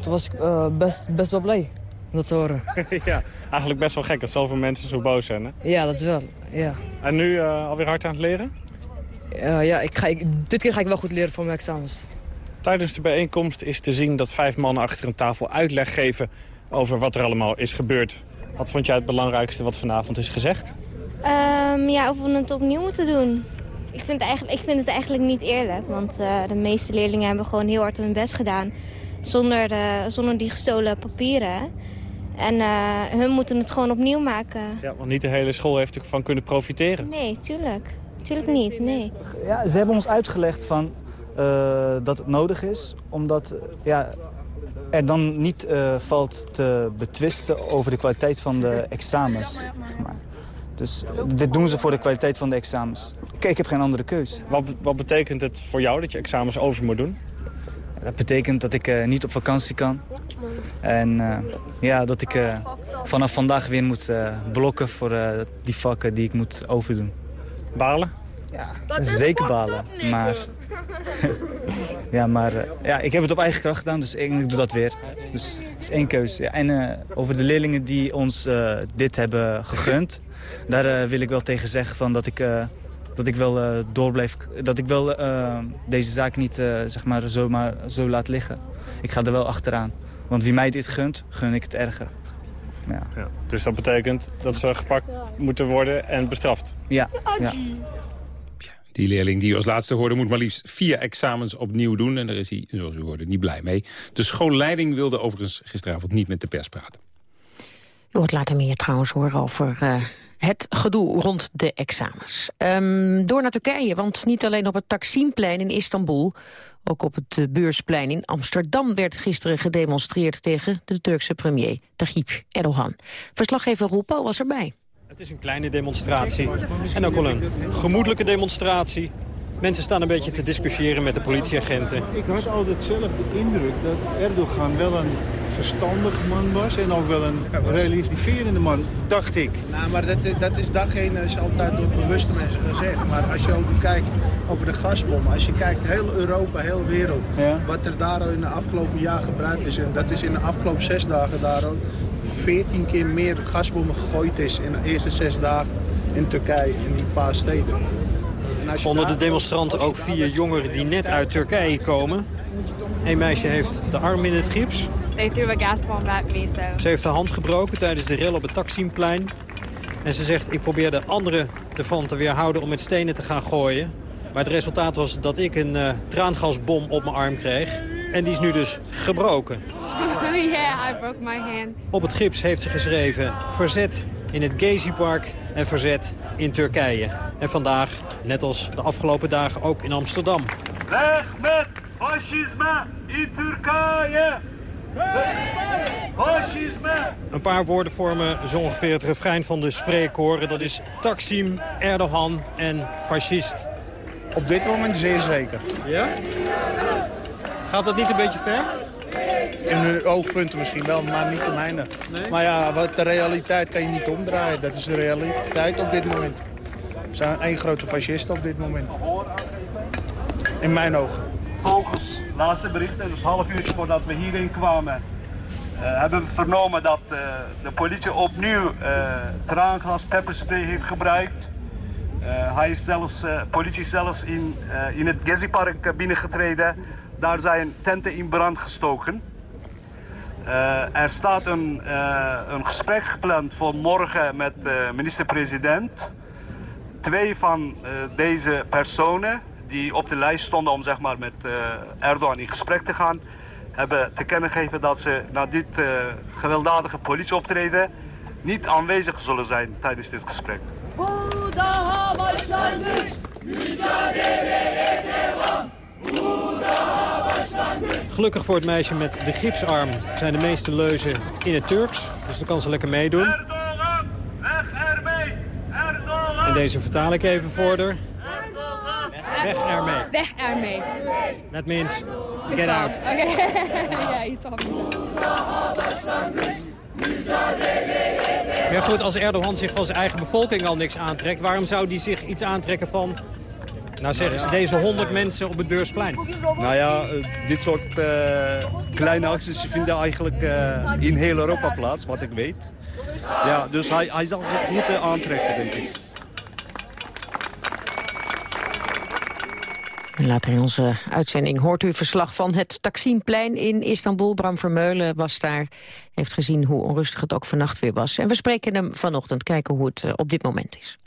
Toen was ik best, best wel blij om dat te horen. ja, eigenlijk best wel gek dat zoveel mensen zo boos zijn, hè? Ja, dat wel, ja. En nu alweer hard aan het leren? ja, ik ga, ik, dit keer ga ik wel goed leren voor mijn examens. Tijdens de bijeenkomst is te zien dat vijf mannen achter een tafel uitleg geven over wat er allemaal is gebeurd. Wat vond jij het belangrijkste wat vanavond is gezegd? Um, ja, of we het opnieuw moeten doen. Ik vind het eigenlijk, ik vind het eigenlijk niet eerlijk. Want uh, de meeste leerlingen hebben gewoon heel hard hun best gedaan. Zonder, uh, zonder die gestolen papieren. En uh, hun moeten het gewoon opnieuw maken. Ja, want niet de hele school heeft ervan kunnen profiteren. Nee, tuurlijk. Tuurlijk niet, nee. Ja, ze hebben ons uitgelegd van, dat het nodig is. Omdat ja, er dan niet uh, valt te betwisten over de kwaliteit van de examens. Dus dit doen ze voor de kwaliteit van de examens. Kijk, ik heb geen andere keus. Wat, wat betekent het voor jou dat je examens over moet doen? Dat betekent dat ik uh, niet op vakantie kan. En uh, ja, dat ik vanaf vandaag weer moet blokken voor die vakken die ik moet overdoen. Balen? Ja, zeker balen. Maar ja, maar uh, ja, ik heb het op eigen kracht gedaan, dus ik doe dat weer. Dus het is één keuze. Ja, en uh, over de leerlingen die ons uh, dit hebben gegund... daar wil ik wel tegen zeggen van dat ik, dat ik wel doorblijf... dat ik wel deze zaak niet zeg maar, zomaar zo laat liggen. Ik ga er wel achteraan. Want wie mij dit gunt, gun ik het erger. Ja. Ja, dus dat betekent dat ze gepakt moeten worden en bestraft? Ja. ja. Die leerling die u als laatste hoorde moet maar liefst vier examens opnieuw doen. En daar is hij, zoals u hoorde, niet blij mee. De schoolleiding wilde overigens gisteravond niet met de pers praten. U hoort later meer trouwens horen over uh, het gedoe rond de examens. Um, door naar Turkije, want niet alleen op het Taksimplein in Istanbul... ook op het uh, Beursplein in Amsterdam werd gisteren gedemonstreerd... tegen de Turkse premier Tayyip Erdogan. Verslaggever Roepal was erbij. Het is een kleine demonstratie en ook wel een gemoedelijke demonstratie. Mensen staan een beetje te discussiëren met de politieagenten. Ik had altijd zelf de indruk dat Erdogan wel een verstandig man was... en ook wel een relativerende man, dacht ik. Nou, maar dat, dat is datgene is altijd door bewuste mensen gezegd. Maar als je ook kijkt over de gasbom, als je kijkt heel Europa, heel wereld... wat er daar in de afgelopen jaar gebruikt is... en dat is in de afgelopen zes dagen daar ook 14 keer meer gasbommen gegooid is in de eerste zes dagen in Turkije, in die paar steden. Onder de demonstranten ook vier jongeren die net uit Turkije komen. Een meisje heeft de arm in het gips. They threw a gas bomb at me, so. Ze heeft haar hand gebroken tijdens de rel op het Taksimplein. En ze zegt, ik probeerde anderen ervan te weerhouden om met stenen te gaan gooien. Maar het resultaat was dat ik een uh, traangasbom op mijn arm kreeg. En die is nu dus gebroken. yeah, I broke my hand. Op het gips heeft ze geschreven verzet in het Gezi-park en verzet in Turkije. En vandaag, net als de afgelopen dagen, ook in Amsterdam. Weg met fascisme in Turkije! Fascisme! Een paar woorden vormen zo ongeveer het refrein van de spreekkoren. Dat is Taksim, Erdogan en fascist. Op dit moment zeer zeker. Ja? Gaat dat niet een beetje ver? In hun oogpunten misschien wel, maar niet de mijne. Nee? Maar ja, wat de realiteit kan je niet omdraaien. Dat is de realiteit op dit moment. We zijn één grote fascist op dit moment. In mijn ogen. Volgens laatste berichten, dus half uurtje voordat we hierheen kwamen... Uh, hebben we vernomen dat uh, de politie opnieuw uh, traangas, pepperspray heeft gebruikt. hij is zelfs, politie zelfs in, in het Gezi-park binnengetreden. Daar zijn tenten in brand gestoken. Uh, er staat een, uh, een gesprek gepland voor morgen met uh, minister-president. Twee van deze personen die op de lijst stonden om zeg maar, met Erdogan in gesprek te gaan... hebben te kennen gegeven dat ze na dit gewelddadige politieoptreden... niet aanwezig zullen zijn tijdens dit gesprek. Gelukkig voor het meisje met de gipsarm zijn de meeste leuzen in het Turks. Dus dan kan ze lekker meedoen. En deze vertaal ik even voor haar. Weg ermee. Weg ermee. That means get out. Oké, ja. Maar goed, als Erdogan zich van zijn eigen bevolking al niks aantrekt... waarom zou hij zich iets aantrekken van... Nou zeggen ze deze 100 mensen op het Deursplein. Nou ja, eh, dit soort eh, kleine acties vinden eigenlijk eh, in heel Europa plaats, wat ik weet. Ja, dus hij, hij zal zich moeten aantrekken, denk ik. En later in onze uitzending hoort u verslag van het Taksimplein in Istanbul. Bram Vermeulen was daar, heeft gezien hoe onrustig het ook vannacht weer was. En we spreken hem vanochtend, kijken hoe het op dit moment is.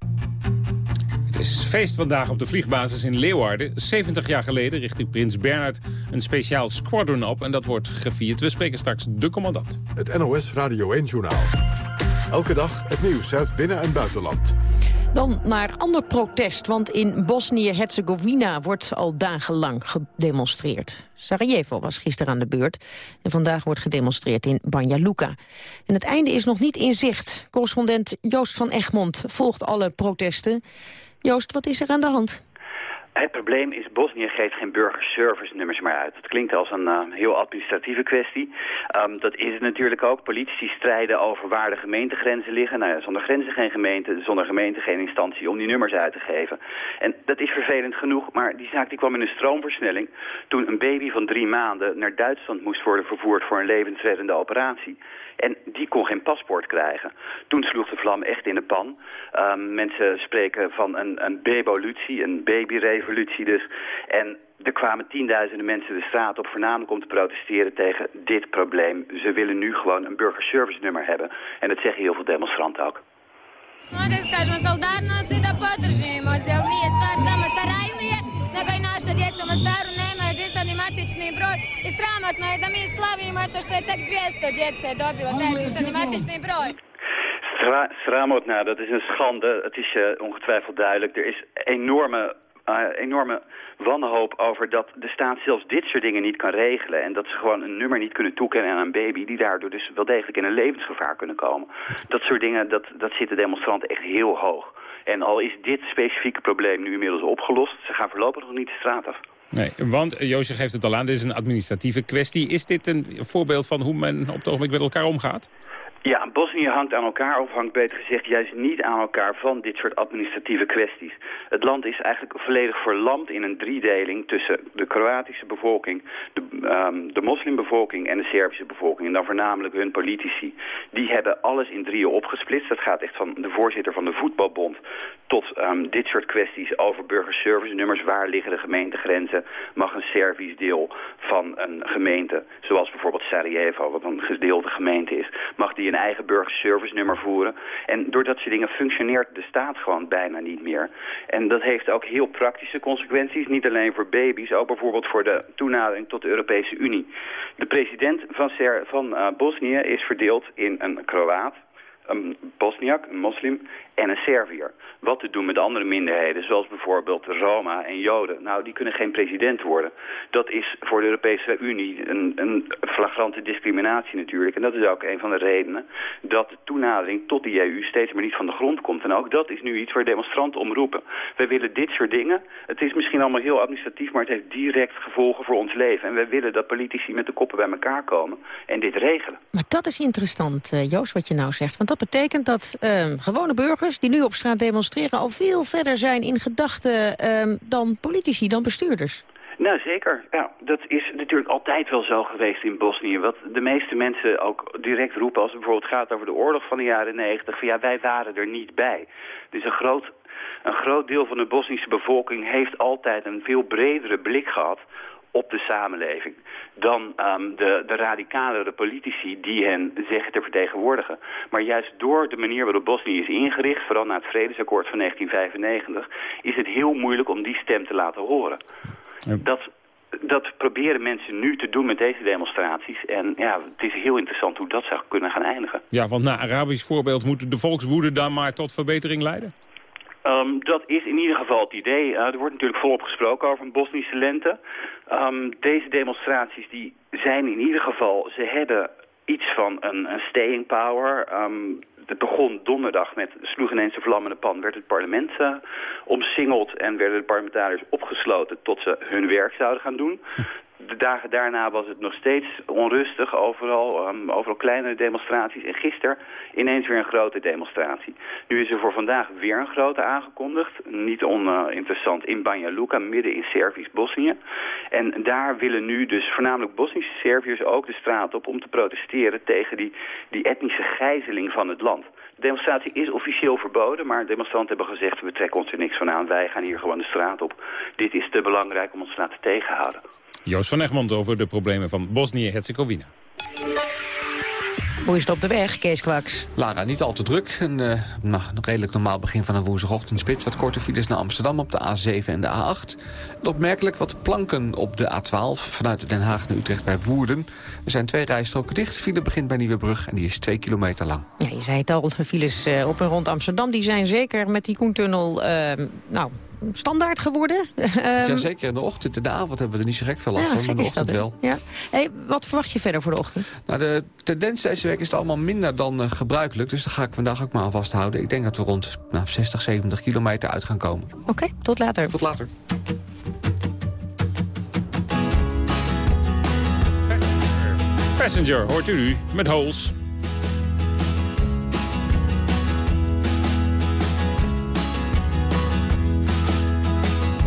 Het is feest vandaag op de vliegbasis in Leeuwarden. 70 jaar geleden richtte prins Bernhard een speciaal squadron op... en dat wordt gevierd. We spreken straks de commandant. Het NOS Radio 1-journaal. Elke dag het nieuws uit binnen- en buitenland. Dan naar ander protest, want in Bosnië-Herzegovina wordt al dagenlang gedemonstreerd. Sarajevo was gisteren aan de beurt en vandaag wordt gedemonstreerd in Banja Luka. En het einde is nog niet in zicht. Correspondent Joost van Egmond volgt alle protesten. Joost, wat is er aan de hand? Het probleem is, Bosnië geeft geen burgerservice nummers meer uit. Dat klinkt als een uh, heel administratieve kwestie. Um, dat is het natuurlijk ook. Politici strijden over waar de gemeentegrenzen liggen. Nou ja, zonder grenzen geen gemeente, zonder gemeente geen instantie om die nummers uit te geven. En dat is vervelend genoeg, maar die zaak die kwam in een stroomversnelling... toen een baby van drie maanden naar Duitsland moest worden vervoerd voor een levensreddende operatie. En die kon geen paspoort krijgen. Toen sloeg de vlam echt in de pan. Um, mensen spreken van een, een bevolutie, een babyrevolutie dus. En er kwamen tienduizenden mensen de straat op, voornamelijk om te protesteren tegen dit probleem. Ze willen nu gewoon een burgerservice nummer hebben. En dat zeggen heel veel demonstranten ook. скажем, солидарnosti da podržimo, jer nije stvar samo Sarajlije, nego i naša djeca u Mostaru nemaju jedinstveni matični broj i sramotno je da mi slavimo to što je tek 200 djece dobilo taj jedinstveni matični broj. Sra Sramot, nou, dat is een schande. Het is uh, ongetwijfeld duidelijk. Er is enorme uh, enorme wanhoop over dat de staat zelfs dit soort dingen niet kan regelen. En dat ze gewoon een nummer niet kunnen toekennen aan een baby... die daardoor dus wel degelijk in een levensgevaar kunnen komen. Dat soort dingen, dat, dat zitten demonstranten echt heel hoog. En al is dit specifieke probleem nu inmiddels opgelost... ze gaan voorlopig nog niet de straat af. Nee, want Jozef geeft het al aan, dit is een administratieve kwestie. Is dit een voorbeeld van hoe men op het ogenblik met elkaar omgaat? Ja, Bosnië hangt aan elkaar, of hangt beter gezegd juist niet aan elkaar van dit soort administratieve kwesties. Het land is eigenlijk volledig verlamd in een driedeling tussen de Kroatische bevolking, de, um, de moslimbevolking en de Servische bevolking. En dan voornamelijk hun politici. Die hebben alles in drieën opgesplitst. Dat gaat echt van de voorzitter van de voetbalbond tot um, dit soort kwesties over burgerservice nummers. Waar liggen de gemeentegrenzen? Mag een Servisch deel van een gemeente, zoals bijvoorbeeld Sarajevo, wat een gedeelde gemeente is, mag die een eigen burgerservice nummer voeren. En door dat soort dingen functioneert de staat gewoon bijna niet meer. En dat heeft ook heel praktische consequenties. Niet alleen voor baby's, ook bijvoorbeeld voor de toenadering tot de Europese Unie. De president van, Ser van uh, Bosnië is verdeeld in een Kroaat, een Bosniak, een moslim en een Serviër. Wat te doen met andere minderheden, zoals bijvoorbeeld Roma en Joden. Nou, die kunnen geen president worden. Dat is voor de Europese Unie een, een flagrante discriminatie natuurlijk. En dat is ook een van de redenen dat de toenadering tot de EU steeds meer niet van de grond komt. En ook dat is nu iets waar demonstranten om roepen. Wij willen dit soort dingen. Het is misschien allemaal heel administratief, maar het heeft direct gevolgen voor ons leven. En wij willen dat politici met de koppen bij elkaar komen en dit regelen. Maar dat is interessant, uh, Joost, wat je nou zegt. Want dat betekent dat uh, gewone burgers die nu op straat demonstreren... al veel verder zijn in gedachten uh, dan politici, dan bestuurders. Nou, zeker. Ja, dat is natuurlijk altijd wel zo geweest in Bosnië. Wat de meeste mensen ook direct roepen als het bijvoorbeeld gaat over de oorlog van de jaren negentig. Van ja, wij waren er niet bij. Dus een groot, een groot deel van de Bosnische bevolking heeft altijd een veel bredere blik gehad op de samenleving dan um, de, de radicalere politici die hen zeggen te vertegenwoordigen. Maar juist door de manier waarop Bosnië is ingericht, vooral na het vredesakkoord van 1995, is het heel moeilijk om die stem te laten horen. Dat, dat proberen mensen nu te doen met deze demonstraties. En ja, het is heel interessant hoe dat zou kunnen gaan eindigen. Ja, want na Arabisch voorbeeld moet de volkswoede dan maar tot verbetering leiden? Um, dat is in ieder geval het idee. Uh, er wordt natuurlijk volop gesproken over een Bosnische lente. Um, deze demonstraties die zijn in ieder geval, ze hebben iets van een, staying power. Um, het begon donderdag met, sloeg ineens de vlammende pan, werd het parlement uh, omsingeld en werden de parlementariërs opgesloten tot ze hun werk zouden gaan doen. De dagen daarna was het nog steeds onrustig, overal, um, overal kleinere demonstraties. En gisteren ineens weer een grote demonstratie. Nu is er voor vandaag weer een grote aangekondigd. Niet oninteressant in Banja Luka, midden in Servisch-Bosnië. En daar willen nu dus voornamelijk Bosnische Serviërs ook de straat op... om te protesteren tegen die, die etnische gijzeling van het land. De demonstratie is officieel verboden, maar demonstranten hebben gezegd... we trekken ons er niks van aan, wij gaan hier gewoon de straat op. Dit is te belangrijk om ons te laten tegenhouden. Joost van Egmond over de problemen van Bosnië-Herzegovina. Hoe is het op de weg, Kees Kwaks? Lara, niet al te druk. Een uh, nou, redelijk normaal begin van een woensdagochtendspits. Wat korte files naar Amsterdam op de A7 en de A8. En opmerkelijk wat planken op de A12 vanuit Den Haag naar Utrecht bij Woerden. Er zijn twee rijstroken dicht. De file begint bij Nieuwebrug en die is twee kilometer lang. Ja, je zei het al, de files uh, op en rond Amsterdam... die zijn zeker met die Koentunnel uh, nou, standaard geworden. ja, zeker in de ochtend. In de avond hebben we er niet zo gek veel last van, ja, in de ochtend wel. Ja. Hey, wat verwacht je verder voor de ochtend? Nou, de tendens deze week is het allemaal minder dan uh, gebruikelijk. Dus daar ga ik vandaag ook maar aan vasthouden. Ik denk dat we rond nou, 60, 70 kilometer uit gaan komen. Oké, okay, tot later. Tot later. Passenger, hoort u nu, met Holes.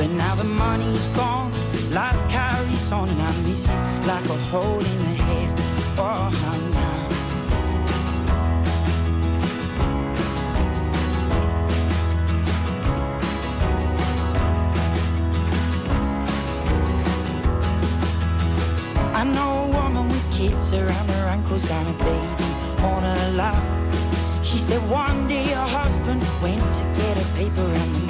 But now the money's gone, life carries on, and I miss it like a hole in the head. Oh, now. I know a woman with kids around her ankles and a baby on her lap. She said one day her husband went to get a paper and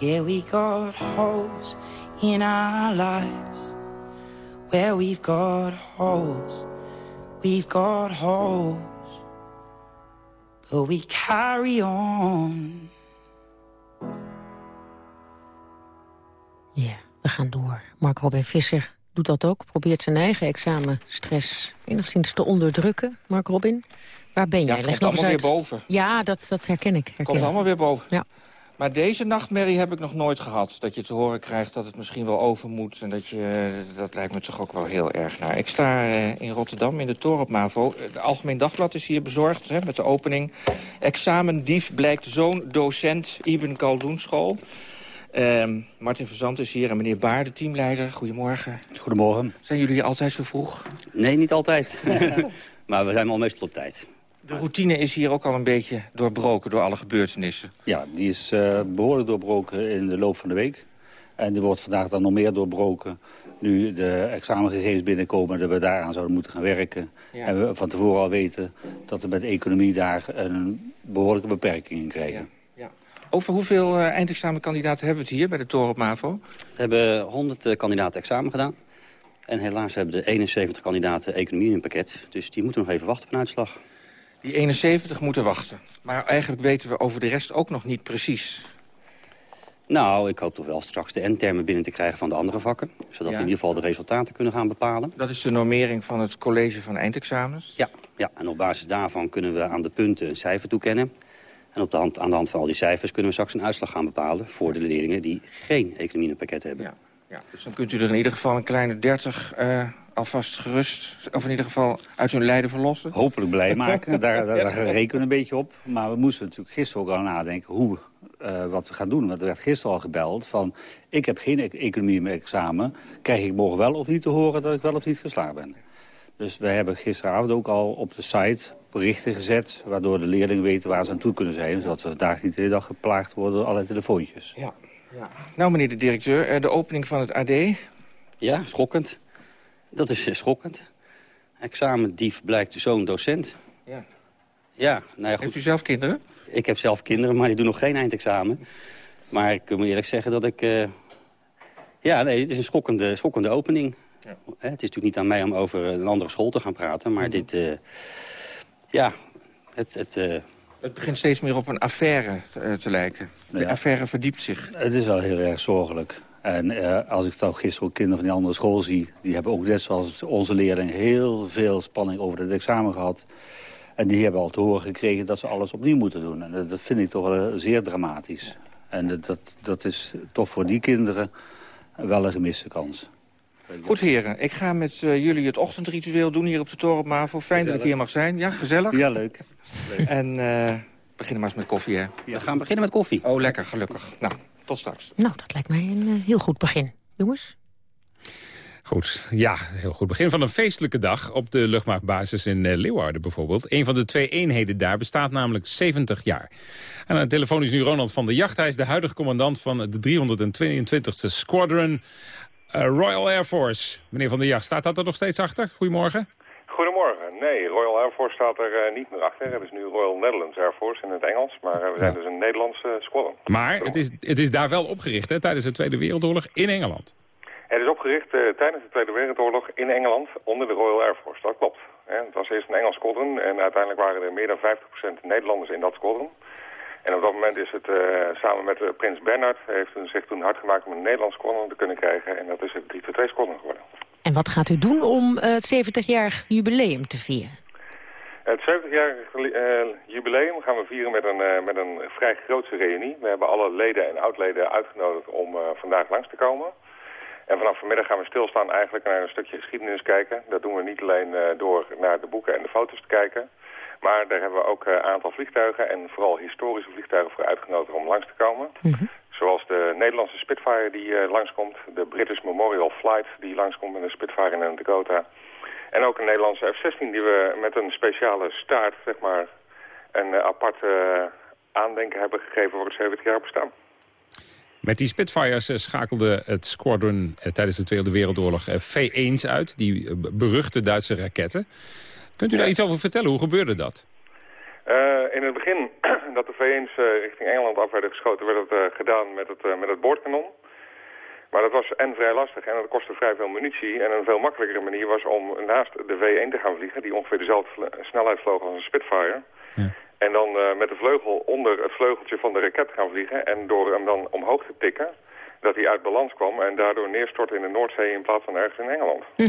Yeah, we got holes in our lives. Where we've got holes, we've got holes, but we carry on. Ja, we gaan door. Mark Robin Visser doet dat ook. Probeert zijn eigen examenstress enigszins te onderdrukken. Mark Robin, waar ben Ja, jij? het Leg nog eens allemaal uit. weer boven. Ja, dat, dat herken ik. Herken Komt allemaal weer boven. Ja. Maar deze nachtmerrie heb ik nog nooit gehad. Dat je te horen krijgt dat het misschien wel over moet. En dat, je, dat lijkt me toch ook wel heel erg naar. Ik sta eh, in Rotterdam in de toren op MAVO. Het Algemeen Dagblad is hier bezorgd hè, met de opening. Examendief blijkt zoon docent Ibn Kaldoen school. Ehm, Martin Verzant is hier en meneer Baar, de teamleider. Goedemorgen. Goedemorgen. Zijn jullie hier altijd zo vroeg? Nee, niet altijd. maar we zijn wel meestal op tijd. De routine is hier ook al een beetje doorbroken door alle gebeurtenissen. Ja, die is uh, behoorlijk doorbroken in de loop van de week. En die wordt vandaag dan nog meer doorbroken. Nu de examengegevens binnenkomen, dat we daaraan zouden moeten gaan werken. Ja. En we van tevoren al weten dat we met de economie daar een behoorlijke beperking in krijgen. Ja. Over hoeveel uh, eindexamenkandidaten hebben we het hier bij de Toren op MAVO? We hebben 100 uh, kandidaten examen gedaan. En helaas hebben de 71 kandidaten economie in een pakket. Dus die moeten nog even wachten op een uitslag. Die 71 moeten wachten. Maar eigenlijk weten we over de rest ook nog niet precies. Nou, ik hoop toch wel straks de N-termen binnen te krijgen van de andere vakken. Zodat ja. we in ieder geval de resultaten kunnen gaan bepalen. Dat is de normering van het college van eindexamens? Ja, ja. en op basis daarvan kunnen we aan de punten een cijfer toekennen. En op de hand, aan de hand van al die cijfers kunnen we straks een uitslag gaan bepalen... voor de leerlingen die geen economie in pakket hebben. Ja. Ja, dus dan kunt u er in ieder geval een kleine 30 uh, alvast gerust... of in ieder geval uit hun lijden verlossen? Hopelijk blij maken, daar, daar, daar rekenen we een beetje op. Maar we moesten natuurlijk gisteren ook al nadenken hoe, uh, wat we gaan doen. Want er werd gisteren al gebeld van... ik heb geen e economie in mijn examen. Krijg ik morgen wel of niet te horen dat ik wel of niet geslaagd ben? Dus we hebben gisteravond ook al op de site berichten gezet... waardoor de leerlingen weten waar ze aan toe kunnen zijn... zodat we vandaag niet de hele dag geplaagd worden door allerlei telefoontjes. Ja. Ja. Nou, meneer de directeur, de opening van het AD. Ja, schokkend. Dat is uh, schokkend. Examendief blijkt zo'n docent. Ja. Ja, nou ja, goed. Heeft u zelf kinderen? Ik heb zelf kinderen, maar die doen nog geen eindexamen. Maar ik moet eerlijk zeggen dat ik... Uh... Ja, nee, het is een schokkende, schokkende opening. Ja. Het is natuurlijk niet aan mij om over een andere school te gaan praten, maar mm -hmm. dit... Uh... Ja, het... het het begint steeds meer op een affaire uh, te lijken. De ja. affaire verdiept zich. Het is wel heel erg zorgelijk. En uh, als ik dan gisteren ook kinderen van die andere school zie... die hebben ook net zoals onze leerling heel veel spanning over het examen gehad. En die hebben al te horen gekregen dat ze alles opnieuw moeten doen. En dat vind ik toch wel zeer dramatisch. En dat, dat is toch voor die kinderen wel een gemiste kans. Goed heren, ik ga met uh, jullie het ochtendritueel doen hier op de Toren op Mavo. Fijn gezellig. dat ik hier mag zijn. Ja, gezellig? Ja, leuk. leuk. En uh, beginnen maar eens met koffie, hè? We gaan beginnen met koffie. Oh, lekker, gelukkig. Nou, tot straks. Nou, dat lijkt mij een uh, heel goed begin. Jongens? Goed, ja, heel goed begin van een feestelijke dag op de luchtmachtbasis in uh, Leeuwarden bijvoorbeeld. Een van de twee eenheden daar bestaat namelijk 70 jaar. En aan de telefoon is nu Ronald van der Jacht. Hij is de huidige commandant van de 322e Squadron. Uh, Royal Air Force. Meneer Van der Jacht, staat dat er nog steeds achter? Goedemorgen. Nee, Royal Air Force staat er uh, niet meer achter. Het is nu Royal Netherlands Air Force in het Engels. Maar uh, we zijn dus een Nederlandse squadron. Maar het is, het is daar wel opgericht hè, tijdens de Tweede Wereldoorlog in Engeland. Het is opgericht tijdens de Tweede Wereldoorlog in Engeland onder de Royal Air Force. Dat klopt. Het was eerst een Engels squadron en uiteindelijk waren er meer dan 50% Nederlanders in dat squadron. En op dat moment is het uh, samen met uh, prins Bernhard... heeft zich toen hard gemaakt om een Nederlands squadron te kunnen krijgen. En dat is het 322 squadron geworden. En wat gaat u doen om uh, het 70-jarig jubileum te vieren? Het 70-jarig jubileum gaan we vieren met een, met een vrij grootse reunie. We hebben alle leden en oudleden uitgenodigd om vandaag langs te komen. En vanaf vanmiddag gaan we stilstaan eigenlijk naar een stukje geschiedenis kijken. Dat doen we niet alleen door naar de boeken en de foto's te kijken... Maar daar hebben we ook een aantal vliegtuigen en vooral historische vliegtuigen voor uitgenodigd om langs te komen. Mm -hmm. Zoals de Nederlandse Spitfire die uh, langskomt, de British Memorial Flight die langskomt met een Spitfire in Dakota. En ook een Nederlandse F-16 die we met een speciale staart, zeg maar, een uh, apart uh, aandenken hebben gegeven voor het 70 jaar bestaan. Met die Spitfires schakelde het squadron tijdens de Tweede Wereldoorlog V-1's uit, die beruchte Duitse raketten. Kunt u daar iets over vertellen? Hoe gebeurde dat? Uh, in het begin dat de V1's uh, richting Engeland af werden geschoten, werd het uh, gedaan met het, met het boordkanon. Maar dat was en vrij lastig en dat kostte vrij veel munitie. En een veel makkelijkere manier was om naast de V1 te gaan vliegen, die ongeveer dezelfde snelheid vloog als een Spitfire. Ja. En dan met de vleugel onder het vleugeltje van de raket gaan vliegen en door hem dan omhoog te tikken, dat hij uit balans kwam en daardoor neerstortte in de Noordzee in plaats van ergens in Engeland. Hm.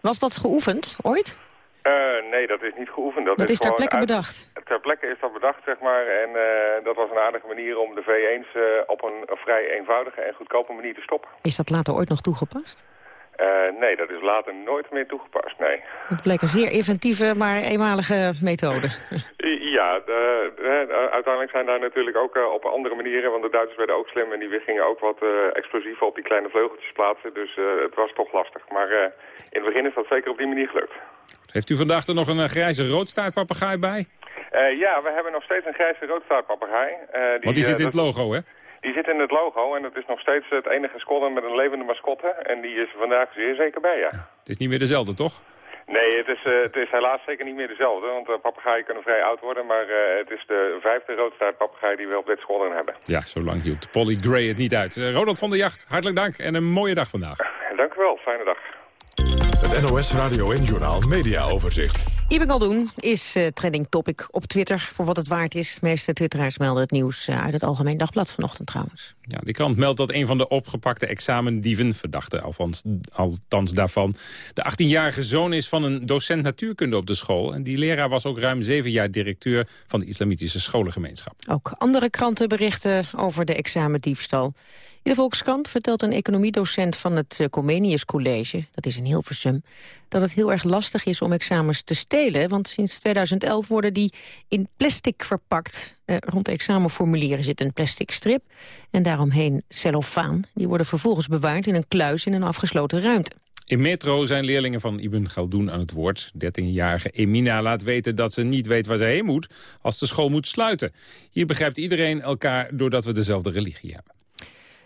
Was dat geoefend ooit? Uh, nee, dat is niet geoefend. Dat, dat is, is ter plekke uit, bedacht? Ter plekke is dat bedacht, zeg maar. En eh, dat was een aardige manier om de V1's eh, op een vrij eenvoudige en goedkope manier te stoppen. Is dat later ooit nog toegepast? Eh, nee, dat is later nooit meer toegepast, nee. Het bleek een zeer inventieve, maar eenmalige methode. Ja, de, de- uiteindelijk zijn daar natuurlijk ook op andere manieren, want de Duitsers werden ook slim en die gingen ook wat eh, explosieven op die kleine vleugeltjes plaatsen. Dus het was toch lastig. Maar in het begin is dat zeker op die manier gelukt. Heeft u vandaag er nog een eh, grijze roodstaartpapegaai bij? Eh, ja, we hebben nog steeds een grijze roodstaartpapegaai. Eh, Want die zit in het dat- logo, hè? Die zit in het logo en het is nog steeds het enige squadron met een levende mascotte. En die is er vandaag zeer zeker bij, ja. Het is niet meer dezelfde, toch? Nee, het is, het is helaas zeker niet meer dezelfde. Want papegaaien kunnen vrij oud worden. Maar het is de vijfde roodstaartpapegaai die we op dit squadron hebben. Ja, zo lang hield Polly Gray het niet uit. Ronald van der Jacht, hartelijk dank en een mooie dag vandaag. Dank u wel, fijne dag. Het NOS Radio en Journaal Media Overzicht. Ibn Galdoen is eh, trending topic op Twitter, voor wat het waard is. De meeste twitteraars melden het nieuws eh, uit het Algemeen Dagblad vanochtend trouwens. Ja, die krant meldt dat een van de opgepakte examendieven, verdachte althans, althans daarvan, de 18-jarige zoon is van een docent natuurkunde op de school. En die leraar was ook ruim zeven jaar directeur van de islamitische scholengemeenschap. Ook andere kranten berichten over de examendiefstal. In de Volkskrant vertelt een economiedocent van het uh, Comenius College, dat is in Hilversum, dat het heel erg lastig is om examens te stelen. Want sinds 2011 worden die in plastic verpakt. Uh, rond de examenformulieren zit een plastic strip en daaromheen cellofaan. Die worden vervolgens bewaard in een kluis in een afgesloten ruimte. In Metro zijn leerlingen van Ibn Galdoen aan het woord. 13-jarige Emina laat weten dat ze niet weet waar ze heen moet als de school moet sluiten. Hier begrijpt iedereen elkaar doordat we dezelfde religie hebben.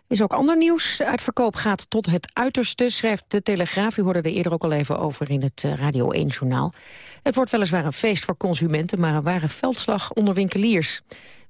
Is ook ander nieuws. Uitverkoop gaat tot het uiterste, schrijft de Telegraaf. U hoorde er eerder ook al even over in het Radio 1-journaal. Het wordt weliswaar een feest voor consumenten... maar een ware veldslag onder winkeliers.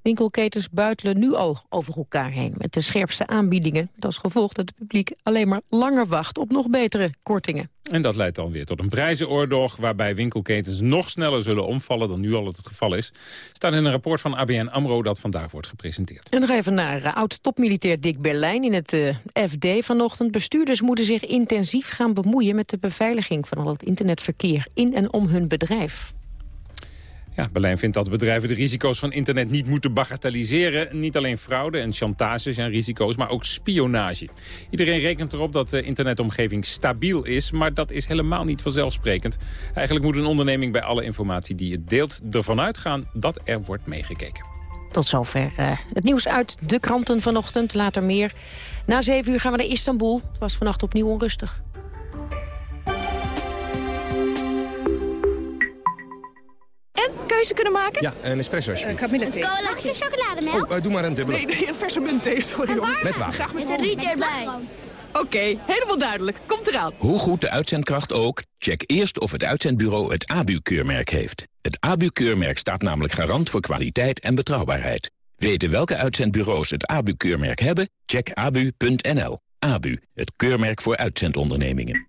Winkelketens buitelen nu al over elkaar heen... met de scherpste aanbiedingen. Met als gevolg dat het publiek alleen maar langer wacht... op nog betere kortingen. En dat leidt dan weer tot een prijzenoorlog... waarbij winkelketens nog sneller zullen omvallen dan nu al het geval is. Staat in een rapport van ABN AMRO dat vandaag wordt gepresenteerd. En nog even naar uh, oud-topmilitair Dick Berlijn in het uh, FD vanochtend. Bestuurders moeten zich intensief gaan bemoeien... met de beveiliging van al het internetverkeer in en om hun bedrijf. Ja, Berlijn vindt dat bedrijven de risico's van internet niet moeten bagatelliseren. Niet alleen fraude en chantage zijn risico's, maar ook spionage. Iedereen rekent erop dat de internetomgeving stabiel is, maar dat is helemaal niet vanzelfsprekend. Eigenlijk moet een onderneming bij alle informatie die het deelt ervan uitgaan dat er wordt meegekeken. Tot zover uh, het nieuws uit de kranten vanochtend. Later meer. Na zeven uur gaan we naar Istanbul. Het was vannacht opnieuw onrustig. Keuze kunnen maken? Ja, een espresso alsjeblieft. Uh, Camilla thee. Cola of chocolademel? Oh, uh, doe maar een dubbele. Nee, nee, een verse munt thee, sorry hoor. Met water. Graag met, met een rietje erbij. Oké, okay, helemaal duidelijk. Komt eraan. Hoe goed de uitzendkracht ook, check eerst of het uitzendbureau het ABU-keurmerk heeft. Het ABU-keurmerk staat namelijk garant voor kwaliteit en betrouwbaarheid. Weten welke uitzendbureaus het ABU-keurmerk hebben? Check abu.nl. ABU, het keurmerk voor uitzendondernemingen.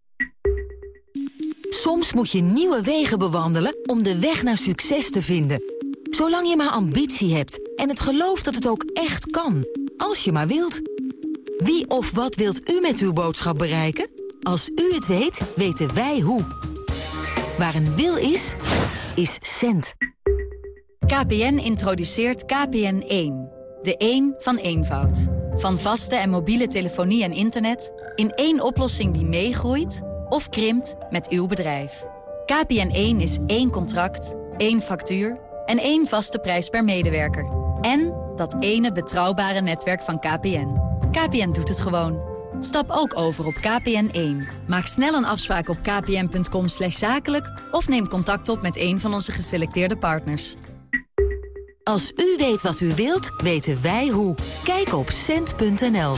Soms moet je nieuwe wegen bewandelen om de weg naar succes te vinden. Zolang je maar ambitie hebt en het geloof dat het ook echt kan. Als je maar wilt. Wie of wat wilt u met uw boodschap bereiken? Als u het weet, weten wij hoe. Waar een wil is, is cent. KPN introduceert KPN1. De 1 van eenvoud. Van vaste en mobiele telefonie en internet... in één oplossing die meegroeit of krimpt met uw bedrijf. KPN1 is één contract, één factuur en één vaste prijs per medewerker. En dat ene betrouwbare netwerk van KPN. KPN doet het gewoon. Stap ook over op KPN1. Maak snel een afspraak op kpn.com zakelijk... of neem contact op met een van onze geselecteerde partners. Als u weet wat u wilt, weten wij hoe. Kijk op cent.nl.